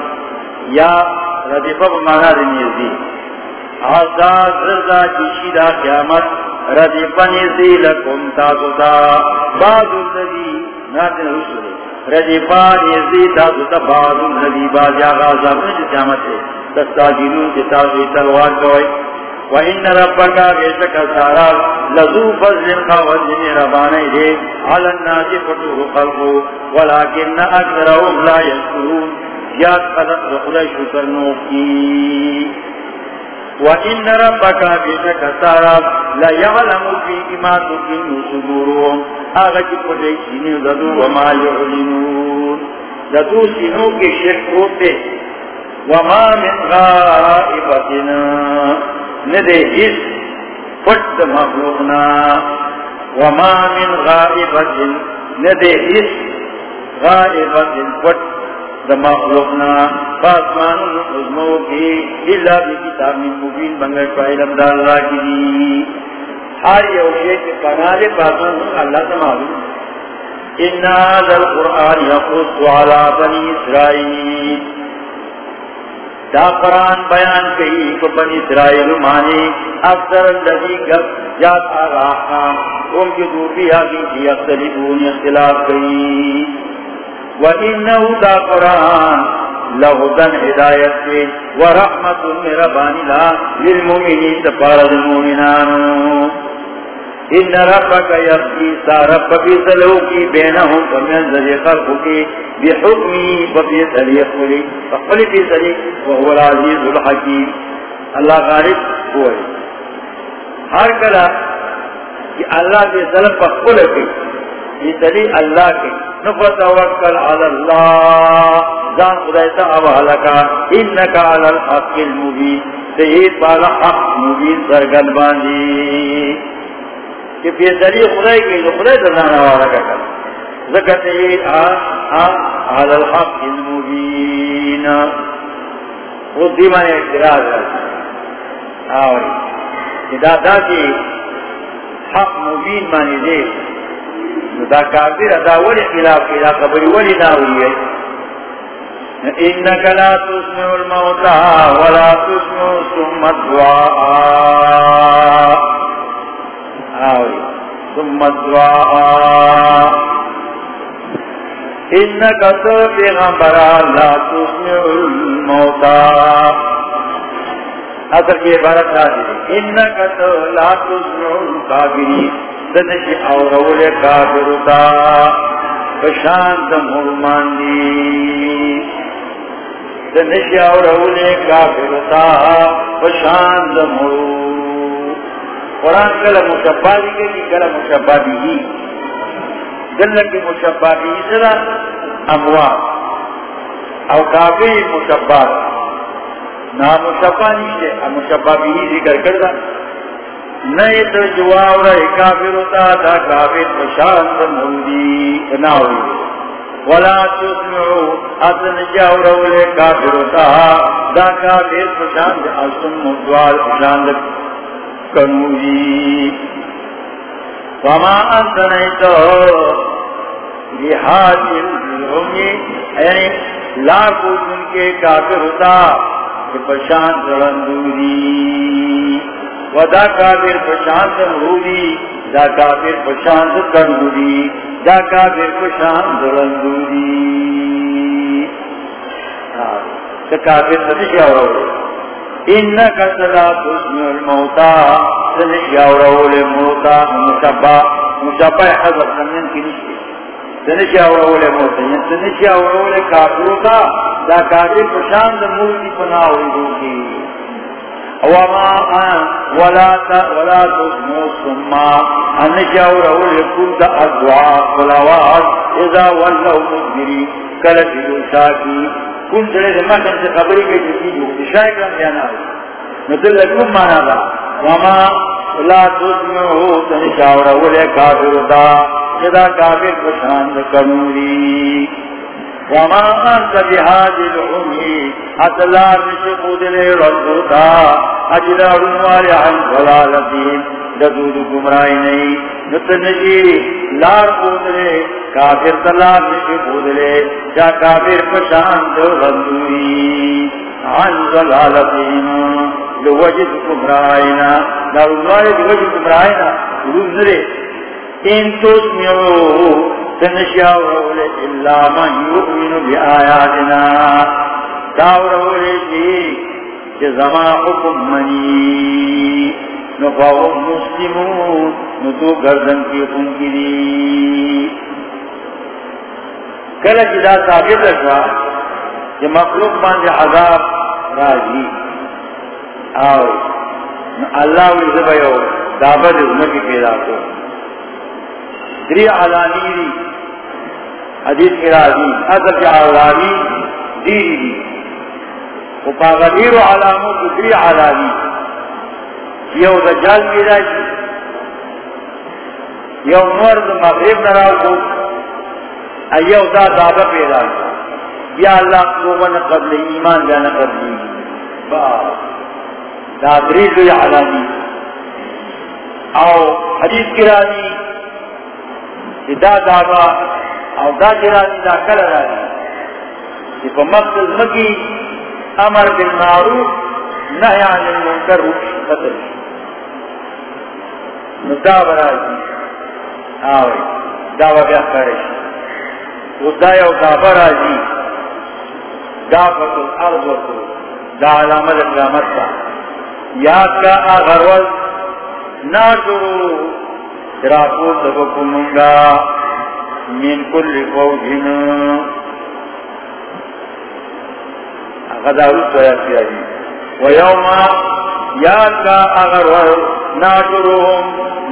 یا رضی فا امانا لنیزی آزاد رضا جشدا قیامت، رضی فنیزی لکم تاسو تا بعض الذی ناتن رسول ردیفان یزید تاسو تا بعضو ندی باز یا غازا من جامت ہے۔ دستا جنون کی تاسو تلوار کوئی وَإِنَّ رَبَّكَ بِشَكَ سَارَا، لَذُو فَضْلٍ خَوَضٍ رَبَانَيْ دے عَلَى النَّاسِ فَتُوهُ قَلْقُ وَلَكِنَّ أَكْثَرَهُمْ لَا يَشْكُرُونَ۔ یاد قدر خدا شکر نو وَإِنَّ رَبَّكَ بِشَكَ سَارَا لَيَعْلَمُ فِي إِمَا تُكِنُّ صُدُورُهُمْ. آغا جی چی پٹے سینیو ددو وما یعلنون ددو سینو کے شرک ہوتے، وما من غائبتنا. ندے اس پٹ مخلوقنا. وما من غائبتن، ندے اس غائبت پٹ مخلوقنا فاسمان عظمو کی، اللہ بھی کتاب من مبین بنگر فائلم دا اللہ کی دی۔ ہر یو شیء کے پناہ باتوں اللہ سے معلوم۔ ان هذا القران يقص على بني اسرائيل۔ دا قرآن بیان کئی کو بنی اسرائیل مانے، اکثر الذی گب جات آگا ان کی دوبی آگی کی اختلفون اختلاف کئی۔ وَإِنَّهُ دا قرآن لہدن ہدایت کے ورحمت میرا لا للمؤمنین تفارد المؤمنانوں ان ربک یبکی سا رب سلو کی بینہم فمن ذری خلق کی بحکمی وفی فقلی فی العزیز الحکیم اللہ غالب ہوئے ہر کلا کہ اللہ کے ظلم پر قل کی یہ سلی اللہ کے نفتوکل علی اللہ۔ ذان خدایتا اب حلکا انکا علی الحق المبین۔ سید بالا حق مبین باندی۔ کہ خدای کی جو خدای تزانا والا کا الحق المبین۔ اعتراض آوری۔ دا دا کی حق مبین مانی دے۔ دا کافر دا ولی خلاف کی دا قبری ولی ناوی ہے انکا لا تسمع الموتا ولا تسمع سمت دعا آوری ثم الدعاء. انکا تو پیغمبرا لا تسمع الموتا اصل کی عبارت حاضر انکا تو لا تسمعون کافری دنش اورول کافرتا پشانت مرمان دی. دنش اورول کافرتا پشانت مرو قرآن کل مشبہ دی گئی کل مشبہ دی گئی دلت کی مشبہ دی سرا اموات. او کافی مشبہ نا مشبہ نیشتے مشبہ بھی ذکر کردا نئے تو جواب رہے کافر ہوتا دا کافر پشاند مولدی ناوی ولا تسمعو اصل جاو رولے کافر ہوتا دا کافر پشاند اصل مدوال پشاند کنوی وما انت نیتو لحاجی الہمی یعنی لاکھو جن کے کافر ہوتا پشانت رندوری ودا کافر پشانت مروری دا کافر پشانت کندوری دا کافر پشانت رندوری کافر تدشیا رو انکا سلا تسمع الموتا تدشیا رو لے موتا مشبہ مشبہ حضرت نمین کی نشتے تنشی اولولی موتین تنشی اولولی کافرو کا دا کافر پشاند موتی پناوی دوکی وما آن ولا تا ولا تسمو سما انشی اولولی کود ادعا قلوات اذا ولو مدبری کلت دوشاکی کن سرے مکن سے خبری کے جسی جو شای کرم جانا نتل لکم مانا دا وما لا تسمو تنشی اولولی کافر دا. جدا کافر پشاند کنوری وما انت بحاج العمی اتلار نشی قودلے ردوتا اجدا رنوال عن ضلالتیم جدود گمرائی نہیں نتنجی لار قودلے کافر تلار نشی قودلے جا کافر پشاند ردوی عن ضلالتیم لوجد گمرائینا دار رنوال لوجد گمرائینا روزرے ان تسمعو من جی کہ زما حکم منی. نفاهم مسلمون نتو گردن کی خون کی دی. کل جدا ثابت رکھا کہ مخلوق باندے عذاب راجی آو اللہ ویزا بیو دابد ازمکی پیدا کو دری علانی دی، حدیث کی راضی اصل کی علانی دیری دی۔ و پاغدیر و علامو کو دری علانی یو دجال کی راجی یو نور دا مغرب نراو کو ایو دا دابا پیدا۔ یا اللہ قومن قبل ایمان جانا قبلی با دا دری دوی علانی او حدیث کی راضی۔ دا دابا او دا جرانی دا کل کہ پا مقصد مکی امر بالمعروف نحی عن المنکر قتل ندا بیا کرش و دا یو دا علامت یاد کا ناشرو تراپو منگا من کل فوجن غدارو سویا جی. ویوما یاد کا اگر ور ناشروهم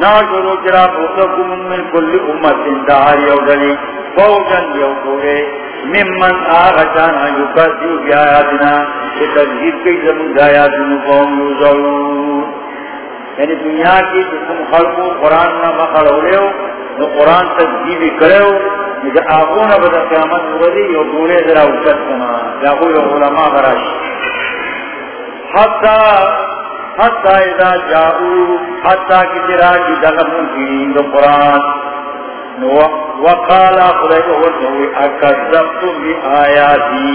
ناشرو تراپو سبکو من کل امت اندار یو دلی فوجن یو کورے ممن آغتان یکردیو بیایاتنا کہ تجہید کئی زمین دایاتنو قوم یوزعون یعنی دنیا کی جسم خلقو قرآن نہ مخلو لیو نو قرآن تجزیبی کرو نجا آقونا بدا قیامت مردی یو دولے ذرا اچت کنا یا کوئی علماء براش حتی حتی اذا جاؤ، حتی کی جرا کی دلمون کی دو قرآن۔ وقال خدای کو ورته اکذبتم بآیاتی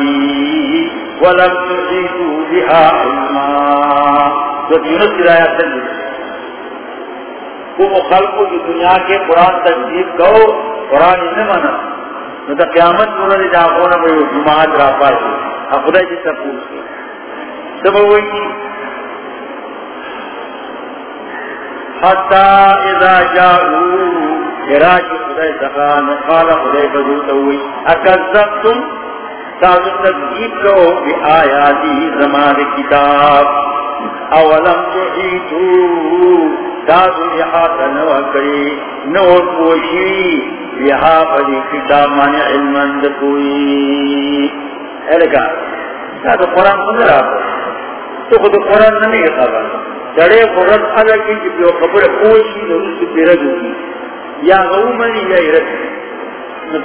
ولم تحيطوا بها علما۔ تو یونس کی آیات ہے کو خلقو کی دنیا کے قرآن تجزیب کرو، قرآن نے منا نو دا قیامت مورد جاکونا بھئی جماعت را پاسی ہاں، خدا جی سب پوچھ۔ کے سب ہوئی کی حتی اذا جاؤو اراج خدای سخان، قال خدای بدوتوی اکذبتم؟ تاسو تکذیب کو بی آیاتی زمان کتاب۔ اولم تحیطو تاسو احاطا نوکری نور پوشی بها پدی کتاب مانی علمان دکوئی ایلکا تاسو قرآن خود را تو خود قرآن نمی خبر۔ جڑے قرآن علا کی جو خبر پوشی نروس پیردو کی یا غو منی یا ایرد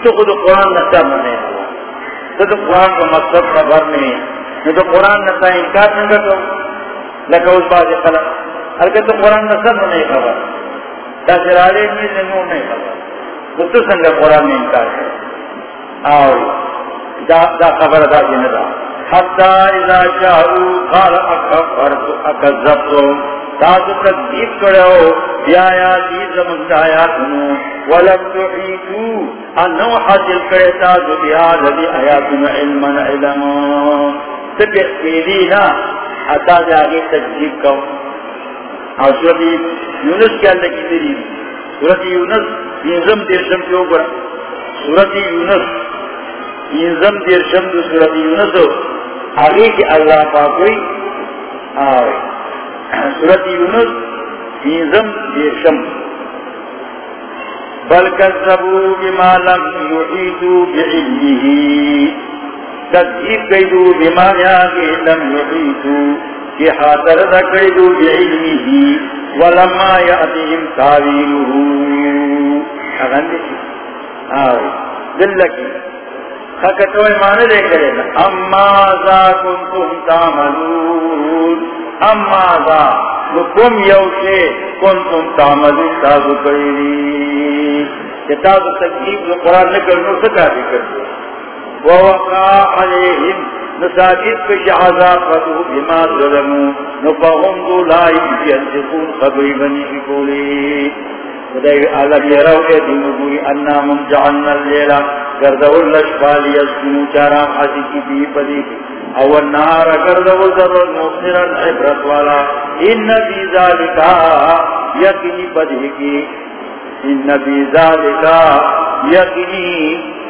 تو خود قرآن نتا منے۔ تو قرآن کا مقصد خبر نہیں۔ نہ تو قرآن نتا انکار نہ کرتا۔ لکہ اس بات خلق۔ حرکت قرآن میں سب نہیں خبر۔ دا سرارے میں سے نہیں خبر۔ وہ تو سنگا قرآن میں انکار ہے۔ آؤ دا, دا خبر دا جنہ دا حتی اذا چاہو قال اکفرت اکذبتو تاسو تکذیب کرو۔ بیایا چیز مندایا کنو ولم تحیدو انو حاصل کرے تاسو بیا لدی آیاتنا علما علم تبیخ بیدینا اتا دے آگے تجزیب کو اور صورت یونس کے اللہ کی تیری صورت یونس ینزم دیرشم کے اوپر۔ صورت یونس ینزم دیرشم دو صورت یونس ہو۔ آگے کی اللہ پاکوئی آوے۔ صورت یونس ینزم دیرشم۔ بل کذبو بما لم یحیدو بعلمه۔ تذکیب قیدو بما یاگی لم یحیدو کی حاضر ذکریدو بعلمی ہی ولما یعدیم تاویلو اگن دیشی آوی دل لکی خکتو ایمان دے کرے اما ذا کنتم تعملون۔ اما ذا لکم یوشے کنتم تعملون۔ تازو قیدی کہ تازو تکلیف قرآن نکر نو سکا بھی کر دو ووقع عليهم نساجد في عذابه بما ظلموا نفهم ذو لا ينتقون خبري بني بقولي ودائي ألم يروا يدين بوري أنا من جعلنا الليلة گردو اللشفال يسكنوا چارا حسكي بي بديك او النهار گردو ذر مصرا عبرت والا. إن في ذلك يقني بديك إن في ذلك يقني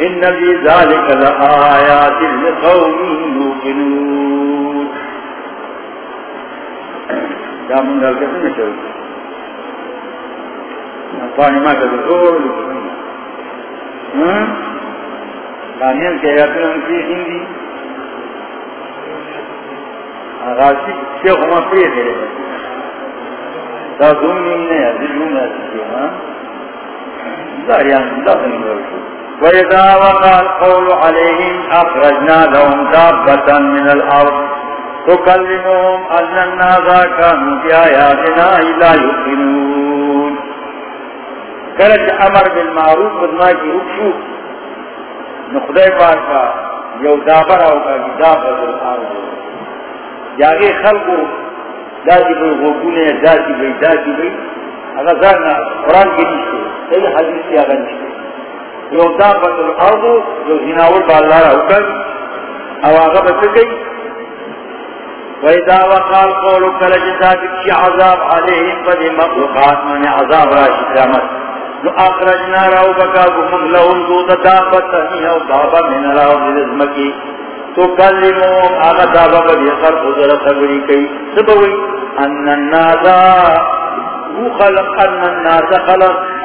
ان في ذلك لآيات لقوم يوقنون دا من ذلك سنة شوي؟ پانی ما کدو زور لکھنی دانیل کے آیاتوں ان کی ہندی آغازی شیخ ہما پریے دے دا دون نیم نے عزیز ہوں میں عزیز دا ریان دا سنگل وإذا وقع القول عليهم أخرجنا لهم دابة من الأرض تكلمهم أن الناس كانوا بآياتنا لا يؤمنون كانت أمر بالمعروف بدما کی رکشو نخدای پاکا یو دابر آوکا کی دابر الارض جاگے خلقو داتی بھئی غوکونے داتی بھئی داتی بھئی، اگر زارنا قرآن کی نیشتے صحیح حدیث کی آگا نیشتے یو دا دابت الارض جو زناول باللہ حکم او آغا بسکی وَإِذَا وَقَالْ قَوْلُ كَلَجِتَا بِكْشِ عَذَابْ عَلَيْهِمْ فَدِ مَقْلُقَاتْ مَنِ عَذَابْ رَاشِ قِيَامَتْ. نو اخرجنا راو بکا گمم لهم دو دابت تحیح و دابا من راو لزمکی تو کلمون آغا دابا بدی خلق در خبری کئی سبوی ان النازا وہ خلق ان الناس خلق.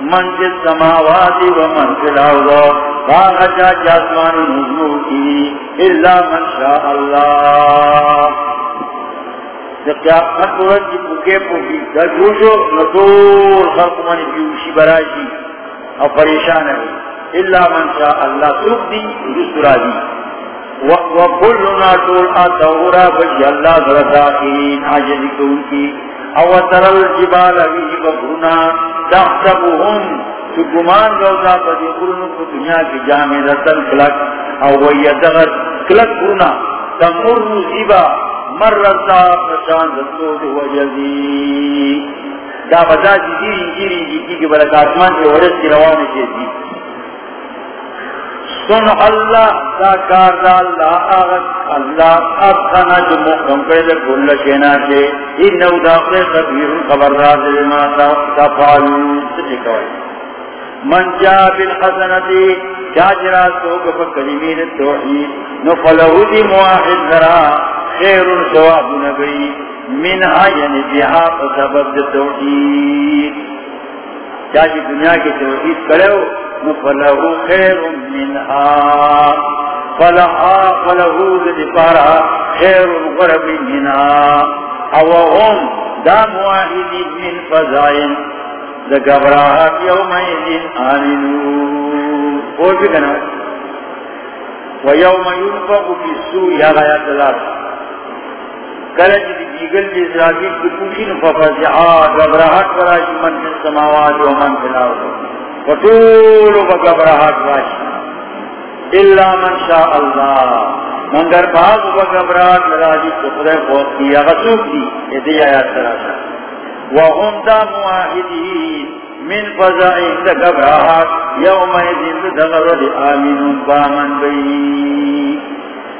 من کے سماوات و من کے لاؤ باغا جاسمان نظمو کی اللہ من شاء اللہ۔ کی پکے نطور خلق منی پیوشی براشی اور پریشان ہے۔ اللہ من شاء اللہ سرک دی جسرا دی۔ اللہ ذرطاقین کی۔ او ترل جبال بھی ببرنا تحسبهم تو گمان روزا پدی قرن کو دنیا کی جامع رسل کلک او وی دغر کلک قرنا تمر مصیبہ مر رسا پرشان رسول و جزی دا بدا جی جیری جیری جیتی کی بلک آسمان کے ورس کی روان کے دی سن اللہ، دا کار دا اللہ آغت اللہ اب خانا جو محکم کرے کل شینا کے انہو داخل خبیر خبردار دے ماتا تفعلو سچکوائی من جا بالحسنتی جاجرا سوک فکلمین التوحید نفلہو دی مواحد ذرا خیر سواب نبی منہا یعنی بیہا فسبب توحید۔ چاہی دنیا کی توحید کرے ہو فله خير منها فلها فله لدفارها خير غرب منها او هم دام واحد من فزائن لقبراها في يومئذ آمنون. قول بكنا ويوم ينفق في السوء يا غاية ثلاثة کلچ دیگل جی اسرائیل کی پوشن ففزعا گبراہت براش من في السماوات ومن في الارض. وطول بگبراہت واشی اللہ من شاء اللہ. منگر بعض بگبراہت لراجی سخرے خوف کی اغسوک دی یہ دی آیات سراشا وهم دا مواحدین من فضائن دا گبراہت. یوم ایدین دا دغر آمینون بامن بئی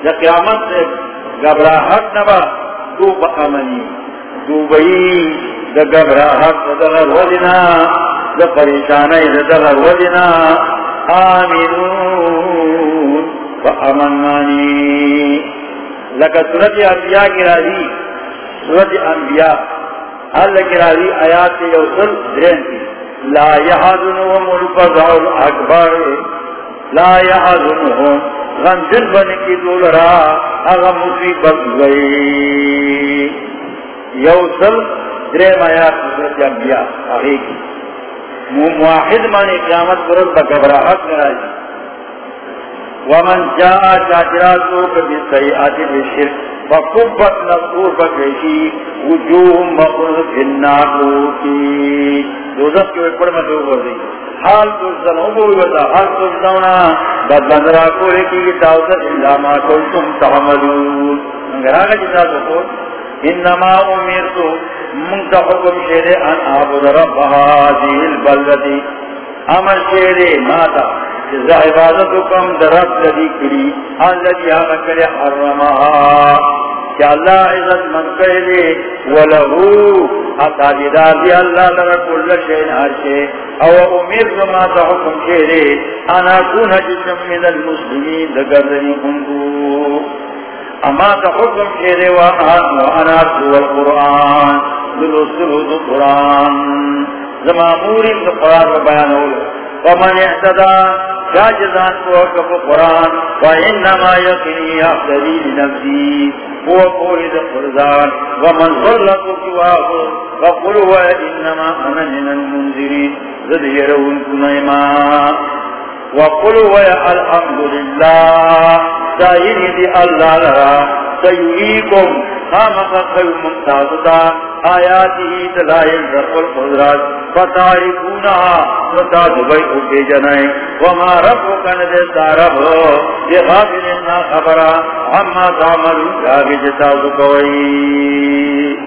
دا قیامت سے گبراہت نبا. دو با امنی دو بئی دا گبراہت دا دغر دا پریشانی دا دغر آمینون فا امنانی لکا سورت انبیاء کی راضی. سورت انبیاء. اللہ کی راضی آیات یوصل درین کی. لا یحضنهم الفضع الاکبر. لا یحضنهم غنزل بن کی دول را اغا مصیبت گئی۔ یوصل درین آیات سورت انبیاء آگے کی۔ مواحد مانی قیامت برد با گبراہت بکبراحت نراجی ومن جاء جاجراتو کبھی سیئات بشرک فکبت نفور بکیشی وجوہ مقرد فی دوزت کے اوپر میں دو بردی حال تو زنوں کو بتا، حال تو زنونا بدلن را کو لکی داوزت اللہ ما کنتم تحملون انگر آگا جتا تو انما امیرتو منتا حکم شیرے ان آبود رب حاضی البلدی امر شیرے ماتا جزا عبادتو کم درب لدی کری اللذی آگا کرے حرمہا کہ اللہ عزت من کرے ولہو اتاجدار دی اللہ لرا کل شین ہرشے او امیر امیرتو ماتا حکم شیرے انا کون جسم من المسلمین دگردنی کنکو اما تا حکم کہے شیرے وانا سو القرآن دلو دو قرآن۔ زماموری دو قرآن و بیانول ومن احتدا جاجزان کو حکم قرآن وإنما يقني أحضري لنفسي، هو قوهد قرزان ومن ظلق كواه فقل هو إنما أنا من المنذرين ذل يرون كنيما وقل هو الحمد لله. سائر دي الله لرا. سيريكم. خامق خير ممتازتا آياته دلائل رب القدرات فتعرفونها. وتعذبئوا في جنائي وما ربك ندستا رب دي غافلنا خبرا عما تعملوا جاگي جتا ذكوئي